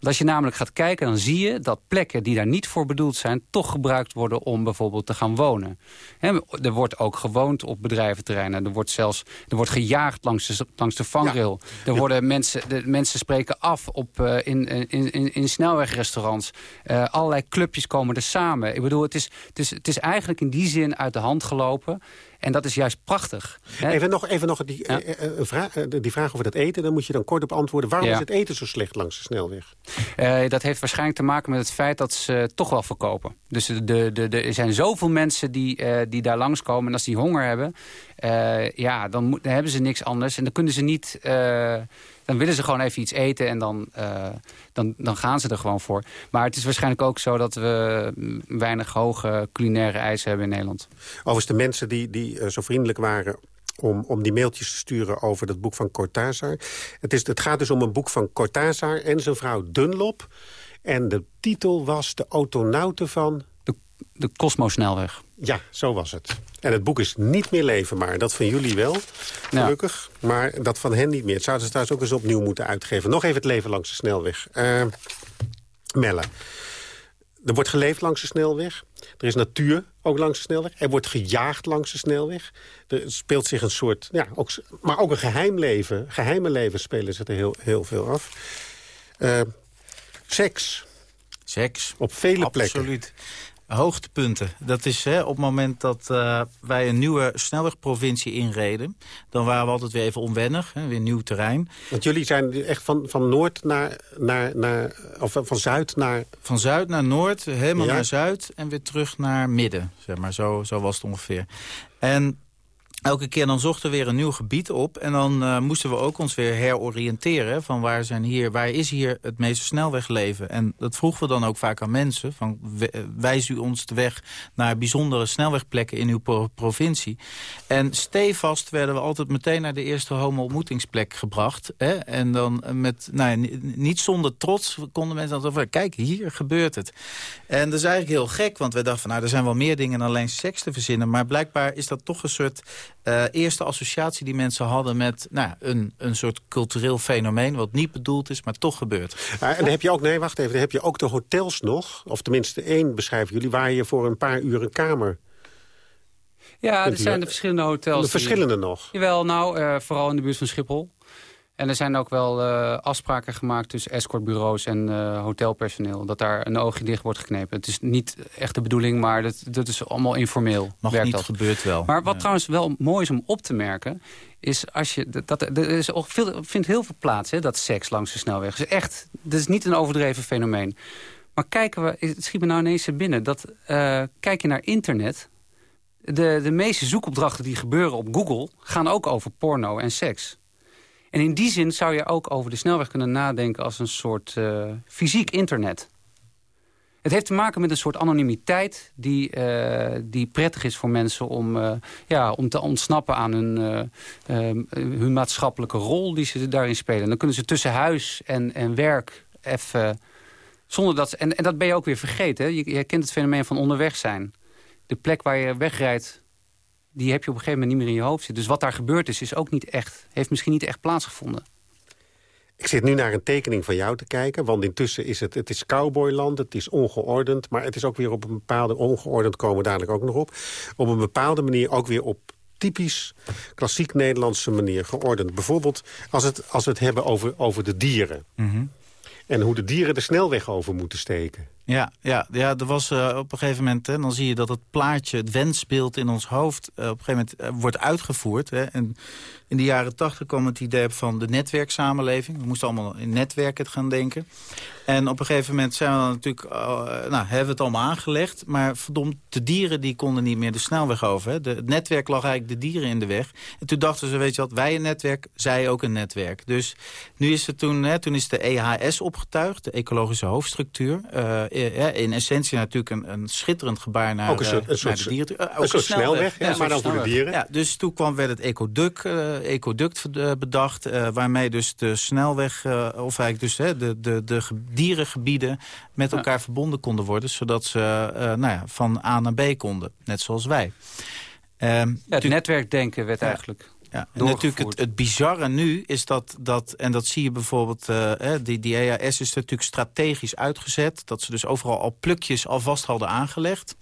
Want als je namelijk gaat kijken, dan zie je dat plekken die daar niet voor bedoeld zijn... toch gebruikt worden om bijvoorbeeld te gaan wonen. He, er wordt ook gewoond op bedrijventerreinen. Er wordt zelfs er wordt gejaagd langs de, langs de vangrail. Ja. Er worden mensen, de mensen spreken af op, uh, in, in, in, in snelwegrestaurants. Uh, allerlei clubjes komen er samen. Ik bedoel, het is, het, is, het is eigenlijk in die zin uit de hand gelopen... En dat is juist prachtig. Even nog, even nog die, ja. uh, vraag, die vraag over het eten. Dan moet je dan kort op antwoorden. Waarom ja. is het eten zo slecht langs de snelweg? Uh, dat heeft waarschijnlijk te maken met het feit dat ze toch wel verkopen. Dus de, de, de, er zijn zoveel mensen die, uh, die daar langskomen. En als die honger hebben, ja, dan, hebben ze niks anders. En dan kunnen ze niet dan willen ze gewoon even iets eten en dan, dan, dan gaan ze er gewoon voor. Maar het is waarschijnlijk ook zo dat we weinig hoge culinaire eisen hebben in Nederland. Overigens de mensen die, die zo vriendelijk waren om, om die mailtjes te sturen over dat boek van Cortázar. Het, is, het gaat dus om een boek van Cortázar en zijn vrouw Dunlop. En de titel was De Autonauten van... De, de Cosmosnelweg. Ja, zo was het. En het boek is niet meer leven, maar dat van jullie wel, gelukkig. Ja. Maar dat van hen niet meer. Het zouden ze trouwens ook eens opnieuw moeten uitgeven. Nog even het leven langs de snelweg. Uh, Melle, er wordt geleefd langs de snelweg. Er is natuur ook langs de snelweg. Er wordt gejaagd langs de snelweg. Er speelt zich een soort, ja, ook, maar ook een geheim leven. Geheime leven spelen zich er heel, heel veel af. Uh, seks. Seks. Op vele Absoluut. plekken. Absoluut. Hoogtepunten. Dat is hè, op het moment dat uh, wij een nieuwe snelwegprovincie inreden... dan waren we altijd weer even onwennig, hè, weer nieuw terrein. Want jullie zijn echt van, van noord naar, naar, naar... of van zuid naar... Van zuid naar noord, helemaal ja. naar zuid... en weer terug naar midden, zeg maar. Zo, zo was het ongeveer. En elke keer dan zochten we weer een nieuw gebied op. En dan uh, moesten we ook ons weer heroriënteren. Van waar, zijn hier, waar is hier het meeste snelwegleven? En dat vroegen we dan ook vaak aan mensen. Van, wijs u ons de weg naar bijzondere snelwegplekken in uw provincie. En stevast werden we altijd meteen naar de eerste homo-ontmoetingsplek gebracht. Hè? En dan met, nou, niet zonder trots konden mensen dan over. Kijk, hier gebeurt het. En dat is eigenlijk heel gek. Want we dachten van, nou, er zijn wel meer dingen dan alleen seks te verzinnen. Maar blijkbaar is dat toch een soort uh, eerste associatie die mensen hadden met nou, een, een soort cultureel fenomeen... wat niet bedoeld is, maar toch gebeurt. en dan heb je ook, nee, wacht even, dan heb je ook de hotels nog... of tenminste één beschrijven jullie, waar je voor een paar uur een kamer... Ja, er zijn de verschillende hotels. De verschillende nog? Jawel, nou, uh, vooral in de buurt van Schiphol. En er zijn ook wel uh, afspraken gemaakt tussen escortbureaus en uh, hotelpersoneel. Dat daar een oogje dicht wordt geknepen. Het is niet echt de bedoeling, maar dat, dat is allemaal informeel. Mag werkt niet, dat. gebeurt wel. Maar wat trouwens wel mooi is om op te merken... is als je... Dat, dat, er is ook veel, vindt heel veel plaats, hè, dat seks langs de snelweg. is echt, dat is niet een overdreven fenomeen. Maar kijken we, het schiet me nou ineens binnen... dat uh, kijk je naar internet... De, de meeste zoekopdrachten die gebeuren op Google... gaan ook over porno en seks. En in die zin zou je ook over de snelweg kunnen nadenken... als een soort uh, fysiek internet. Het heeft te maken met een soort anonimiteit... die, uh, die prettig is voor mensen om, uh, ja, om te ontsnappen aan hun, hun maatschappelijke rol... die ze daarin spelen. dan kunnen ze tussen huis en, en werk even... Zonder dat, en, en dat ben je ook weer vergeten. Je, je kent het fenomeen van onderweg zijn. De plek waar je wegrijdt die heb je op een gegeven moment niet meer in je hoofd zitten. Dus wat daar gebeurd is, is ook niet echt, heeft misschien niet echt plaatsgevonden. Ik zit nu naar een tekening van jou te kijken. Want intussen is het, het is cowboyland, het is ongeordend. Maar het is ook weer op een bepaalde, ongeordend komen we dadelijk ook nog op. Op een bepaalde manier ook weer op typisch klassiek Nederlandse manier geordend. Bijvoorbeeld als, het, als we het hebben over, over de dieren. Mhm. En hoe de dieren de snelweg over moeten steken. Ja, ja, ja er was uh, op een gegeven moment... Hè, dan zie je dat het plaatje, het wensbeeld in ons hoofd... Uh, op een gegeven moment uh, wordt uitgevoerd. Hè, en in de jaren tachtig kwam het idee van de netwerksamenleving. We moesten allemaal in netwerken gaan denken. En op een gegeven moment zijn we dan natuurlijk, nou, hebben we het allemaal aangelegd. Maar verdomd, de dieren die konden niet meer de snelweg over. Hè. De, het netwerk lag eigenlijk de dieren in de weg. En toen dachten ze, weet je wat, wij een netwerk, zij ook een netwerk. Dus nu is het toen, hè, toen is de EHS opgetuigd, de ecologische hoofdstructuur. Uh, in essentie natuurlijk een, een schitterend gebaar naar, ook een soort, een soort, de dieren. Uh, ook een soort snelweg, snelweg ja, ja, maar dan voor de dieren. Ja, dus toen kwam, werd het ecoduct, uh, ecoduct bedacht, waarmee dus de snelweg, of eigenlijk dus de, de, de dierengebieden met elkaar ja. verbonden konden worden, zodat ze nou ja, van A naar B konden, net zoals wij. ja, het netwerkdenken werd eigenlijk... Ja, en natuurlijk het, het bizarre nu is dat, dat, en dat zie je bijvoorbeeld, uh, die, die EAS is natuurlijk strategisch uitgezet. Dat ze dus overal al plukjes alvast hadden aangelegd.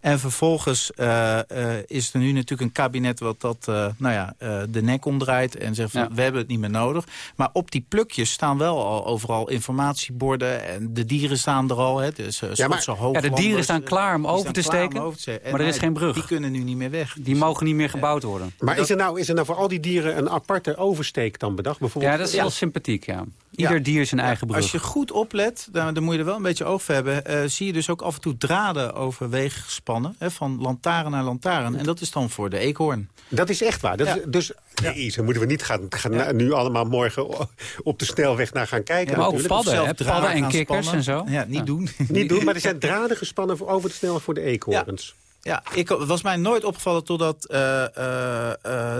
En vervolgens uh, uh, is er nu natuurlijk een kabinet wat dat nou ja, de nek omdraait en zegt van, ja. we hebben het niet meer nodig. Maar op die plukjes staan wel al overal informatieborden en de dieren staan er al. Hè, dus, ja, maar, ja, de dieren staan klaar om over te steken, over te maar er is geen brug. Die kunnen nu niet meer weg. Die dus, mogen niet meer gebouwd worden. Maar dat, is, er nou, is er nou voor al die dieren een aparte oversteek dan bedacht? Bijvoorbeeld? Ja, dat is wel sympathiek, ja. Ieder ja. dier zijn eigen brug. Als je goed oplet, dan, dan moet je er wel een beetje oog voor hebben... Uh, zie je dus ook af en toe draden over wegen gespannen. Hè, van lantaarn naar lantaarn. En dat is dan voor de eekhoorn. Dat is echt waar. Dat ja. is, dus nee, moeten we niet gaan, gaan ja. nu allemaal morgen op de snelweg naar gaan kijken. Ja, maar ook padden, hè, padden en kikkers en zo. Ja, niet doen. Niet doen, maar er zijn draden gespannen voor over de snelweg voor de eekhoorns. Ja, ik was mij nooit opgevallen totdat uh,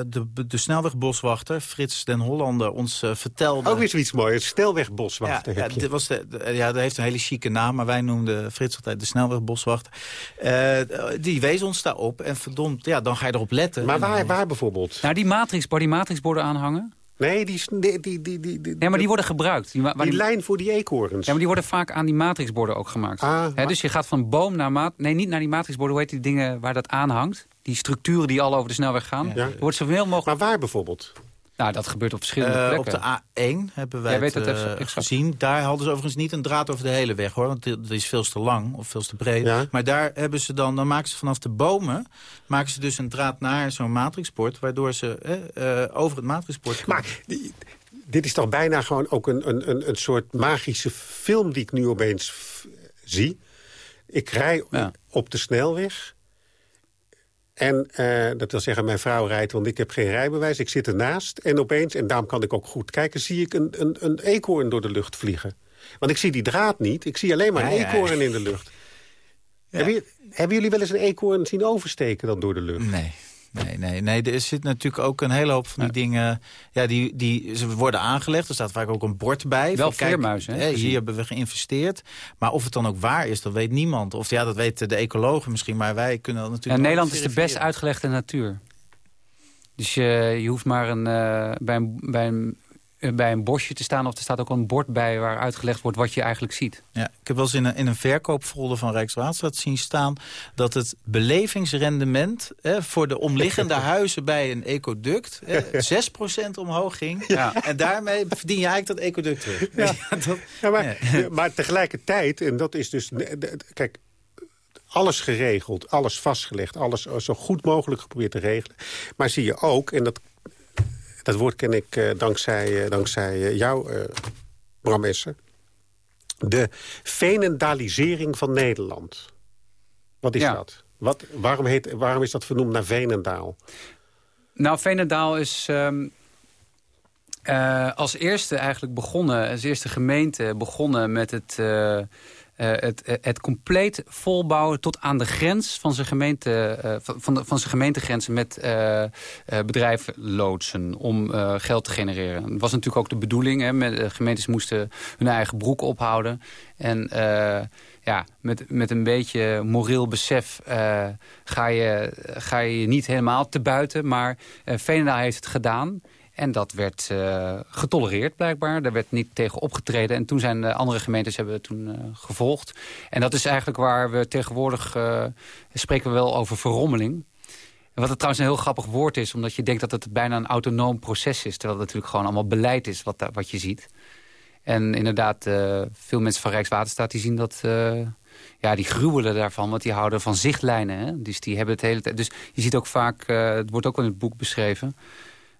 de, de snelwegboswachter, Frits den Hollander, ons vertelde... Ook weer zoiets moois, snelwegboswachter ja, heb ja. Dit was de, de, ja, dat heeft een hele chique naam, maar wij noemden Frits altijd de snelwegboswachter. die wees ons daarop en verdomd, ja, dan ga je erop letten. Maar waar, waar bijvoorbeeld? Nou, die matrixborden, die matrixborden aanhangen. Nee, die, die, die, die, die, nee, maar die worden gebruikt. Die, die, die lijn voor die eekhoorns. Ja, maar die worden vaak aan die matrixborden ook gemaakt. Ah, He, dus je gaat van boom naar maat... Nee, niet naar die matrixborden. Hoe heet die dingen waar dat aan hangt? Die structuren die al over de snelweg gaan. Ja. Wordt zoveel mogelijk... Maar waar bijvoorbeeld? Nou, dat gebeurt op verschillende uh, plekken. Op de A1 hebben wij weet het, het uh, gezien. Daar hadden ze overigens niet een draad over de hele weg, hoor. Want dat is veel te lang of veel te breed. Ja. Maar daar hebben ze dan, dan maken ze vanaf de bomen... maken ze dus een draad naar zo'n matrixbord... waardoor ze eh, over het matrixbord komen. Maar die, dit is toch bijna gewoon ook een, een, een soort magische film die ik nu opeens zie. Ik rij ja. op de snelweg. En uh, dat wil zeggen, mijn vrouw rijdt, want ik heb geen rijbewijs. Ik zit ernaast en opeens, en daarom kan ik ook goed kijken... zie ik een, een, een eekhoorn door de lucht vliegen. Want ik zie die draad niet, ik zie alleen maar een eekhoorn in de lucht. Hebben, hebben, jullie wel eens een eekhoorn zien oversteken dan door de lucht? Nee. Nee, nee, nee. Er zit natuurlijk ook een hele hoop van die dingen... Ja, die, die ze worden aangelegd. Er staat vaak ook een bord bij. Wel hè? Hier hebben we geïnvesteerd. Maar of het dan ook waar is, dat weet niemand. Of ja, dat weten de ecologen misschien. Maar wij kunnen dat natuurlijk ja, Nederland is de best uitgelegde natuur. Dus je, je hoeft maar een, uh, bij, een, bij een eh, bij een bosje te staan... of er staat ook een bord bij waar uitgelegd wordt wat je eigenlijk ziet. Ja, ik heb wel eens in een, in een verkoopfolder van Rijkswaterstaat zien staan... dat het belevingsrendement hè, voor de omliggende huizen bij een ecoduct... Hè, 6% omhoog ging. Ja. En daarmee verdien je eigenlijk dat ecoduct terug. Ja. dat, ja, maar, maar tegelijkertijd, en dat is dus... Kijk, alles geregeld, alles vastgelegd, alles zo goed mogelijk geprobeerd te regelen. Maar zie je ook, en dat dat woord ken ik uh, dankzij, uh, dankzij uh, jou, Bram Esser. De venendalisering van Nederland. Wat is dat? Wat, waarom, heet, waarom is dat vernoemd naar Venendaal? Nou, Venendaal is... Um... als eerste eigenlijk begonnen, als eerste gemeente begonnen met het, het, eh, het compleet volbouwen tot aan de grens van zijn, gemeente, uh, van, de, van zijn gemeentegrenzen met uh, bedrijven loodsen om geld te genereren. Dat was natuurlijk ook de bedoeling. Hè, met, gemeentes moesten hun eigen broek ophouden. En ja, met, met een beetje moreel besef ga, je, ga je niet helemaal te buiten. Maar Venendaal heeft het gedaan. En dat werd uh, getolereerd blijkbaar. Daar werd niet tegen opgetreden. En toen zijn andere gemeentes hebben toen uh, gevolgd. En dat is eigenlijk waar we tegenwoordig... Spreken we wel over verrommeling. Wat het trouwens een heel grappig woord is... omdat je denkt dat het bijna een autonoom proces is... terwijl het natuurlijk gewoon allemaal beleid is wat, wat je ziet. En inderdaad, veel mensen van Rijkswaterstaat die zien dat... ja, die gruwelen daarvan, want die houden van zichtlijnen. Hè? Dus die hebben het hele tijd... Dus je ziet ook vaak, het wordt ook wel in het boek beschreven...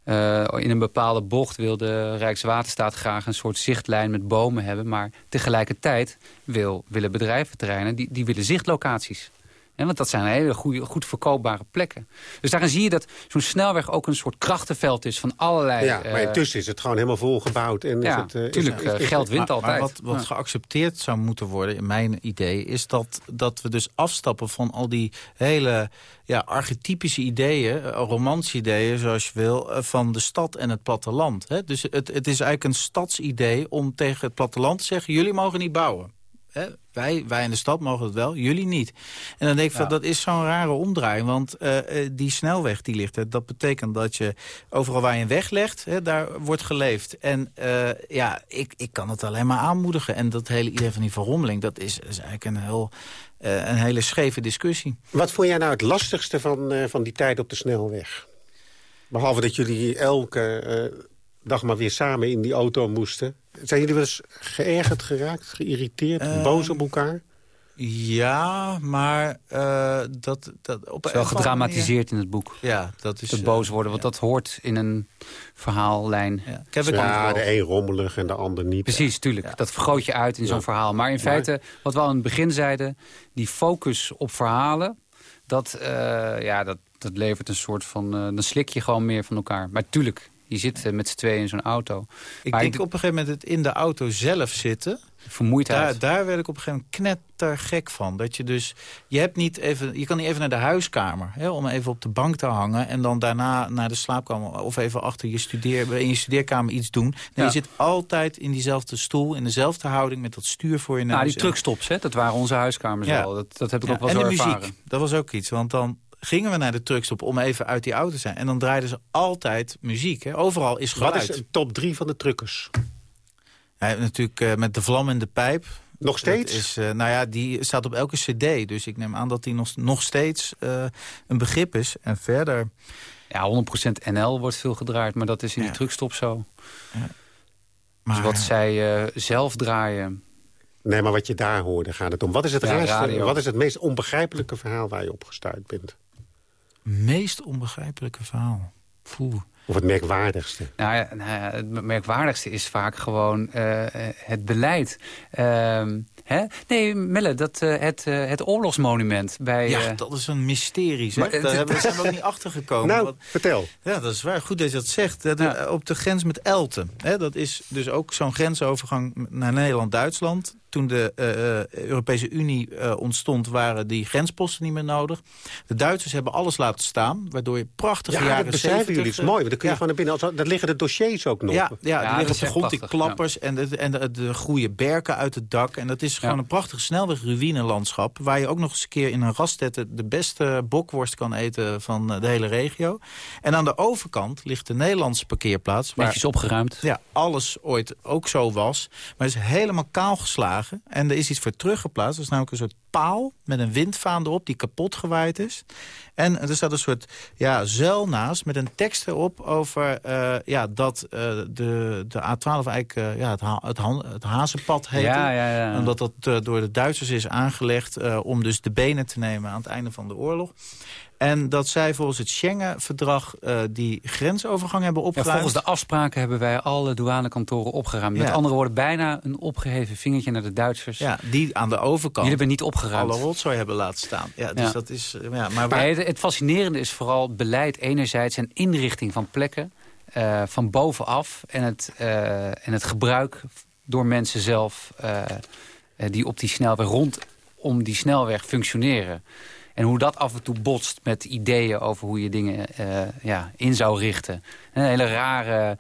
Uh, in een bepaalde bocht wil de Rijkswaterstaat graag een soort zichtlijn met bomen hebben. Maar tegelijkertijd wil, willen bedrijventerreinen, die, die willen zichtlocaties. Ja, want dat zijn hele goede, goed verkoopbare plekken. Dus daarin zie je dat zo'n snelweg ook een soort krachtenveld is van allerlei... Ja, maar intussen is het gewoon helemaal volgebouwd. En ja, is het, tuurlijk, is, geld wint altijd. Maar wat, wat geaccepteerd zou moeten worden, in mijn idee... is dat, dat we dus afstappen van al die hele ja, archetypische ideeën... romantische ideeën, zoals je wil, van de stad en het platteland. Hè? Dus het, het is eigenlijk een stadsidee om tegen het platteland te zeggen... jullie mogen niet bouwen. Wij, wij in de stad mogen het wel, jullie niet. En dan denk ik, van, dat is zo'n rare omdraaiing. Want uh, die snelweg die ligt er, dat betekent dat je overal waar je een weg legt, hè, daar wordt geleefd. En uh, ja, ik, ik kan het alleen maar aanmoedigen. En dat hele idee van die verrommeling, dat is, is eigenlijk een heel... een hele scheve discussie. Wat vond jij nou het lastigste van, van die tijd op de snelweg? Behalve dat jullie elke dag maar weer samen in die auto moesten. Zijn jullie wel eens geërgerd geraakt, geïrriteerd, uh, boos op elkaar? Ja, maar uh, dat... dat op is wel gedramatiseerd in het boek. Ja, dat is... Het boos worden, want dat hoort in een verhaallijn. Ja, ja de een rommelig en de ander niet. Precies, tuurlijk. Dat vergroot je uit in zo'n verhaal. Maar in feite, wat we al in het begin zeiden... die focus op verhalen, dat, uh, ja, dat, dat levert een soort van... dan slik je gewoon meer van elkaar. Maar tuurlijk, je zit uh, met z'n tweeën in zo'n auto. Ik denk op een gegeven moment het in de auto zelf zitten... Vermoeidheid. Daar, daar werd ik op een gegeven moment knettergek van. Dat je dus, je hebt niet even, je kan niet even naar de huiskamer, hè, om even op de bank te hangen en dan daarna naar de slaapkamer of even achter je studeer, in je studeerkamer iets doen. Nee, Je zit altijd in diezelfde stoel, in dezelfde houding met dat stuur voor je neus. Nou, die truckstops, hè, dat waren onze huiskamers ja. wel. Dat, dat heb ik ook wel zo ervaren. En de muziek, dat was ook iets, want dan gingen we naar de truckstop om even uit die auto te zijn. En dan draaiden ze altijd muziek. Hè. Overal is geluid. Wat is de top drie van de truckers? Ja, natuurlijk uh, met de vlam en de pijp. Nog steeds? Is, uh, nou ja, die staat op elke cd. Dus ik neem aan dat die nog, nog steeds uh, een begrip is. En verder... Ja, 100% NL wordt veel gedraaid. Maar dat is in ja. die truckstop zo. Ja. Maar, dus wat zij zelf draaien... Nee, maar wat je daar hoorde gaat het om. Wat is het, raarste, wat is het meest onbegrijpelijke verhaal waar je op gestuurd bent? Meest onbegrijpelijke verhaal? Poeh. Of het merkwaardigste? Nou ja, nou ja het merkwaardigste is vaak gewoon uh, het beleid. Ehm, Hè? Nee, Melle, dat, uh, het, uh, het oorlogsmonument bij... Ja, dat is een mysterie, zeg. Maar, Daar hebben we zijn ook niet achter gekomen. Nou, vertel. Ja, dat is waar. Goed dat je dat zegt. Ja. Op de grens met Elten. Hè? Dat is dus ook zo'n grensovergang naar Nederland-Duitsland toen de uh, Europese Unie uh, ontstond, waren die grensposten niet meer nodig. De Duitsers hebben alles laten staan, waardoor je prachtige ja, jaren dat beschrijven jullie, is mooi. Want dan kun je ja. van naar binnen, daar liggen de dossiers ook nog. Ja, ja, ja die liggen op de grond, die klappers en, de, en de, de groeien berken uit het dak. En dat is gewoon een prachtig snelweg ruïnelandschap, waar je ook nog eens een keer in een rastette de beste bokworst kan eten van de hele regio. En aan de overkant ligt de Nederlandse parkeerplaats. Waar, Netjes opgeruimd. Ja, alles ooit ook zo was. Maar het is helemaal kaal geslagen. En er is iets voor teruggeplaatst. Dat is namelijk een soort paal met een windvaan erop die kapot gewaaid is. En er staat een soort ja, zuil naast met een tekst erop over uh, ja, dat uh, de, de A12 eigenlijk uh, ja, het, ha het, het hazenpad heet. Ja, ja, ja. Omdat dat door de Duitsers is aangelegd om dus de benen te nemen aan het einde van de oorlog. En dat zij volgens het Schengen-verdrag uh, die grensovergang hebben opgeruimd. Ja, volgens de afspraken hebben wij alle douanekantoren opgeruimd. Ja. Met andere woorden, bijna een opgeheven vingertje naar de Duitsers. Ja, die aan de overkant die hebben niet opgeruimd. alle rotzooi hebben laten staan. Ja, dus dat is... Ja, maar maar waar... het, fascinerende is vooral beleid enerzijds en inrichting van plekken uh, van bovenaf. En het, uh, en het gebruik door mensen zelf die op die snelweg rondom die snelweg functioneren. En hoe dat af en toe botst met ideeën over hoe je dingen ja, in zou richten. Een hele rare,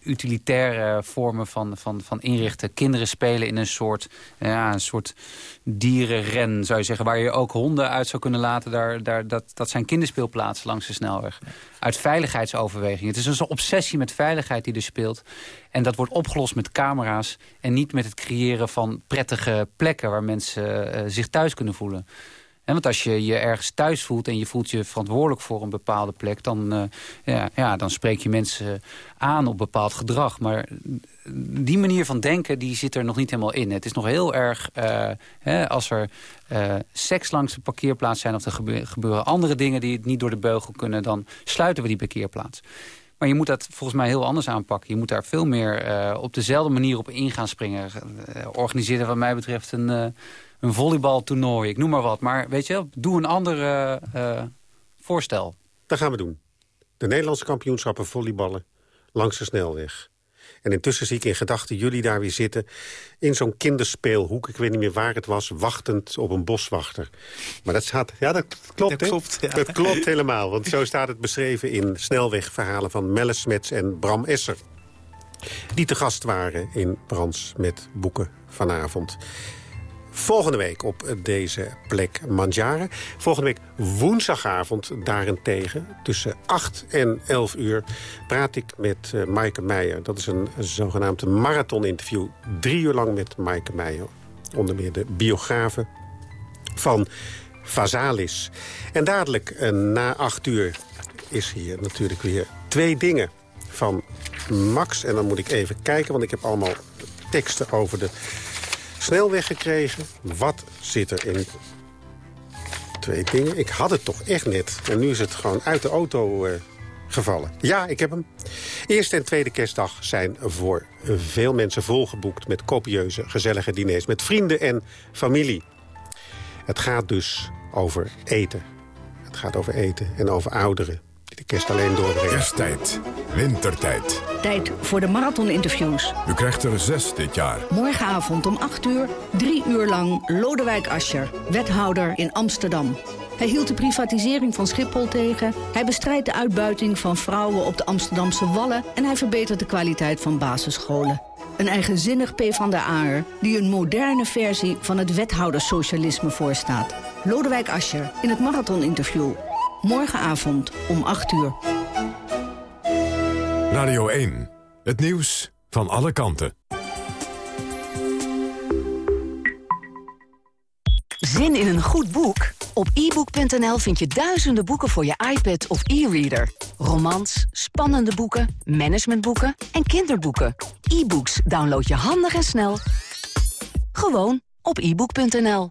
utilitaire vormen van, van, van inrichten. Kinderen spelen in een soort, ja, een soort dierenren, zou je zeggen. Waar je ook honden uit zou kunnen laten. Daar, daar, dat, dat zijn kinderspeelplaatsen langs de snelweg. Uit veiligheidsoverwegingen. Het is dus een obsessie met veiligheid die er speelt. En dat wordt opgelost met camera's. En niet met het creëren van prettige plekken waar mensen uh, zich thuis kunnen voelen. En want als je je ergens thuis voelt en je voelt je verantwoordelijk voor een bepaalde plek... dan, uh, ja, ja, dan spreek je mensen aan op bepaald gedrag. Maar die manier van denken die zit er nog niet helemaal in. Het is nog heel erg, uh, hè, als er uh, seks langs de parkeerplaats zijn... of er gebeuren, andere dingen die niet door de beugel kunnen... dan sluiten we die parkeerplaats. Maar je moet dat volgens mij heel anders aanpakken. Je moet daar veel meer op dezelfde manier op in gaan springen. Uh, organiseer wat mij betreft een, een volleybaltoernooi, ik noem maar wat. Maar weet je, doe een ander uh, voorstel. Dat gaan we doen. De Nederlandse kampioenschappen volleyballen langs de snelweg. En intussen zie ik in gedachten jullie daar weer zitten... in zo'n kinderspeelhoek, ik weet niet meer waar het was... wachtend op een boswachter. Maar dat staat... Ja, dat klopt, dat klopt, ja. Dat klopt helemaal, want zo staat het beschreven... in snelwegverhalen van Melle Smets en Bram Esser. Die te gast waren in Brands met boeken vanavond. Volgende week op deze plek Mandjaren. Volgende week woensdagavond daarentegen tussen 8 en 11 uur... praat ik met uh, Maaike Meijer. Dat is een, zogenaamd marathon-interview. Drie uur lang met Maaike Meijer. Onder meer de biografe van Vazalis. En dadelijk uh, na 8 uur is hier natuurlijk weer twee dingen van Max. En dan moet ik even kijken, want ik heb allemaal teksten over de snelweg gekregen. Wat zit er in twee dingen? Ik had het toch echt net. En nu is het gewoon uit de auto uh, gevallen. Ja, ik heb hem. Eerste en tweede kerstdag zijn voor veel mensen volgeboekt... met copieuze, gezellige diners met vrienden en familie. Het gaat dus over eten. Het gaat over eten en over ouderen de kerst alleen doorbrengen. Kersttijd, wintertijd. Tijd voor de marathoninterviews. U krijgt er zes dit jaar. Morgenavond om 8 uur, drie uur lang Lodewijk Asscher, wethouder in Amsterdam. Hij hield de privatisering van Schiphol tegen. Hij bestrijdt de uitbuiting van vrouwen op de Amsterdamse Wallen... en hij verbetert de kwaliteit van basisscholen. Een eigenzinnig P van de Aar die een moderne versie van het wethoudersocialisme voorstaat. Lodewijk Asscher in het marathoninterview. Morgenavond om 8 uur. Radio 1. Het nieuws van alle kanten. Zin in een goed boek? Op ebook.nl vind je duizenden boeken voor je iPad of e-reader. Romans, spannende boeken, managementboeken en kinderboeken. E-books download je handig en snel. Gewoon op ebook.nl.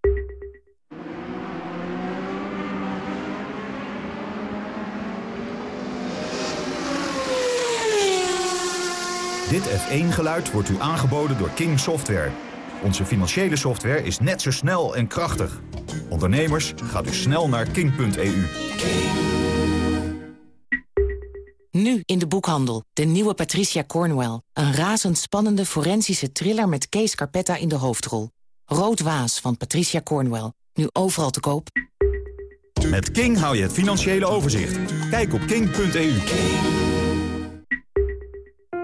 Dit F1-geluid wordt u aangeboden door King Software. Onze financiële software is net zo snel en krachtig. Ondernemers, gaat u snel naar king.eu. Nu in de boekhandel. De nieuwe Patricia Cornwell. Een razendspannende forensische thriller met Kees Carpetta in de hoofdrol. Rood Waas van Patricia Cornwell. Nu overal te koop. Met King hou je het financiële overzicht. Kijk op king.eu.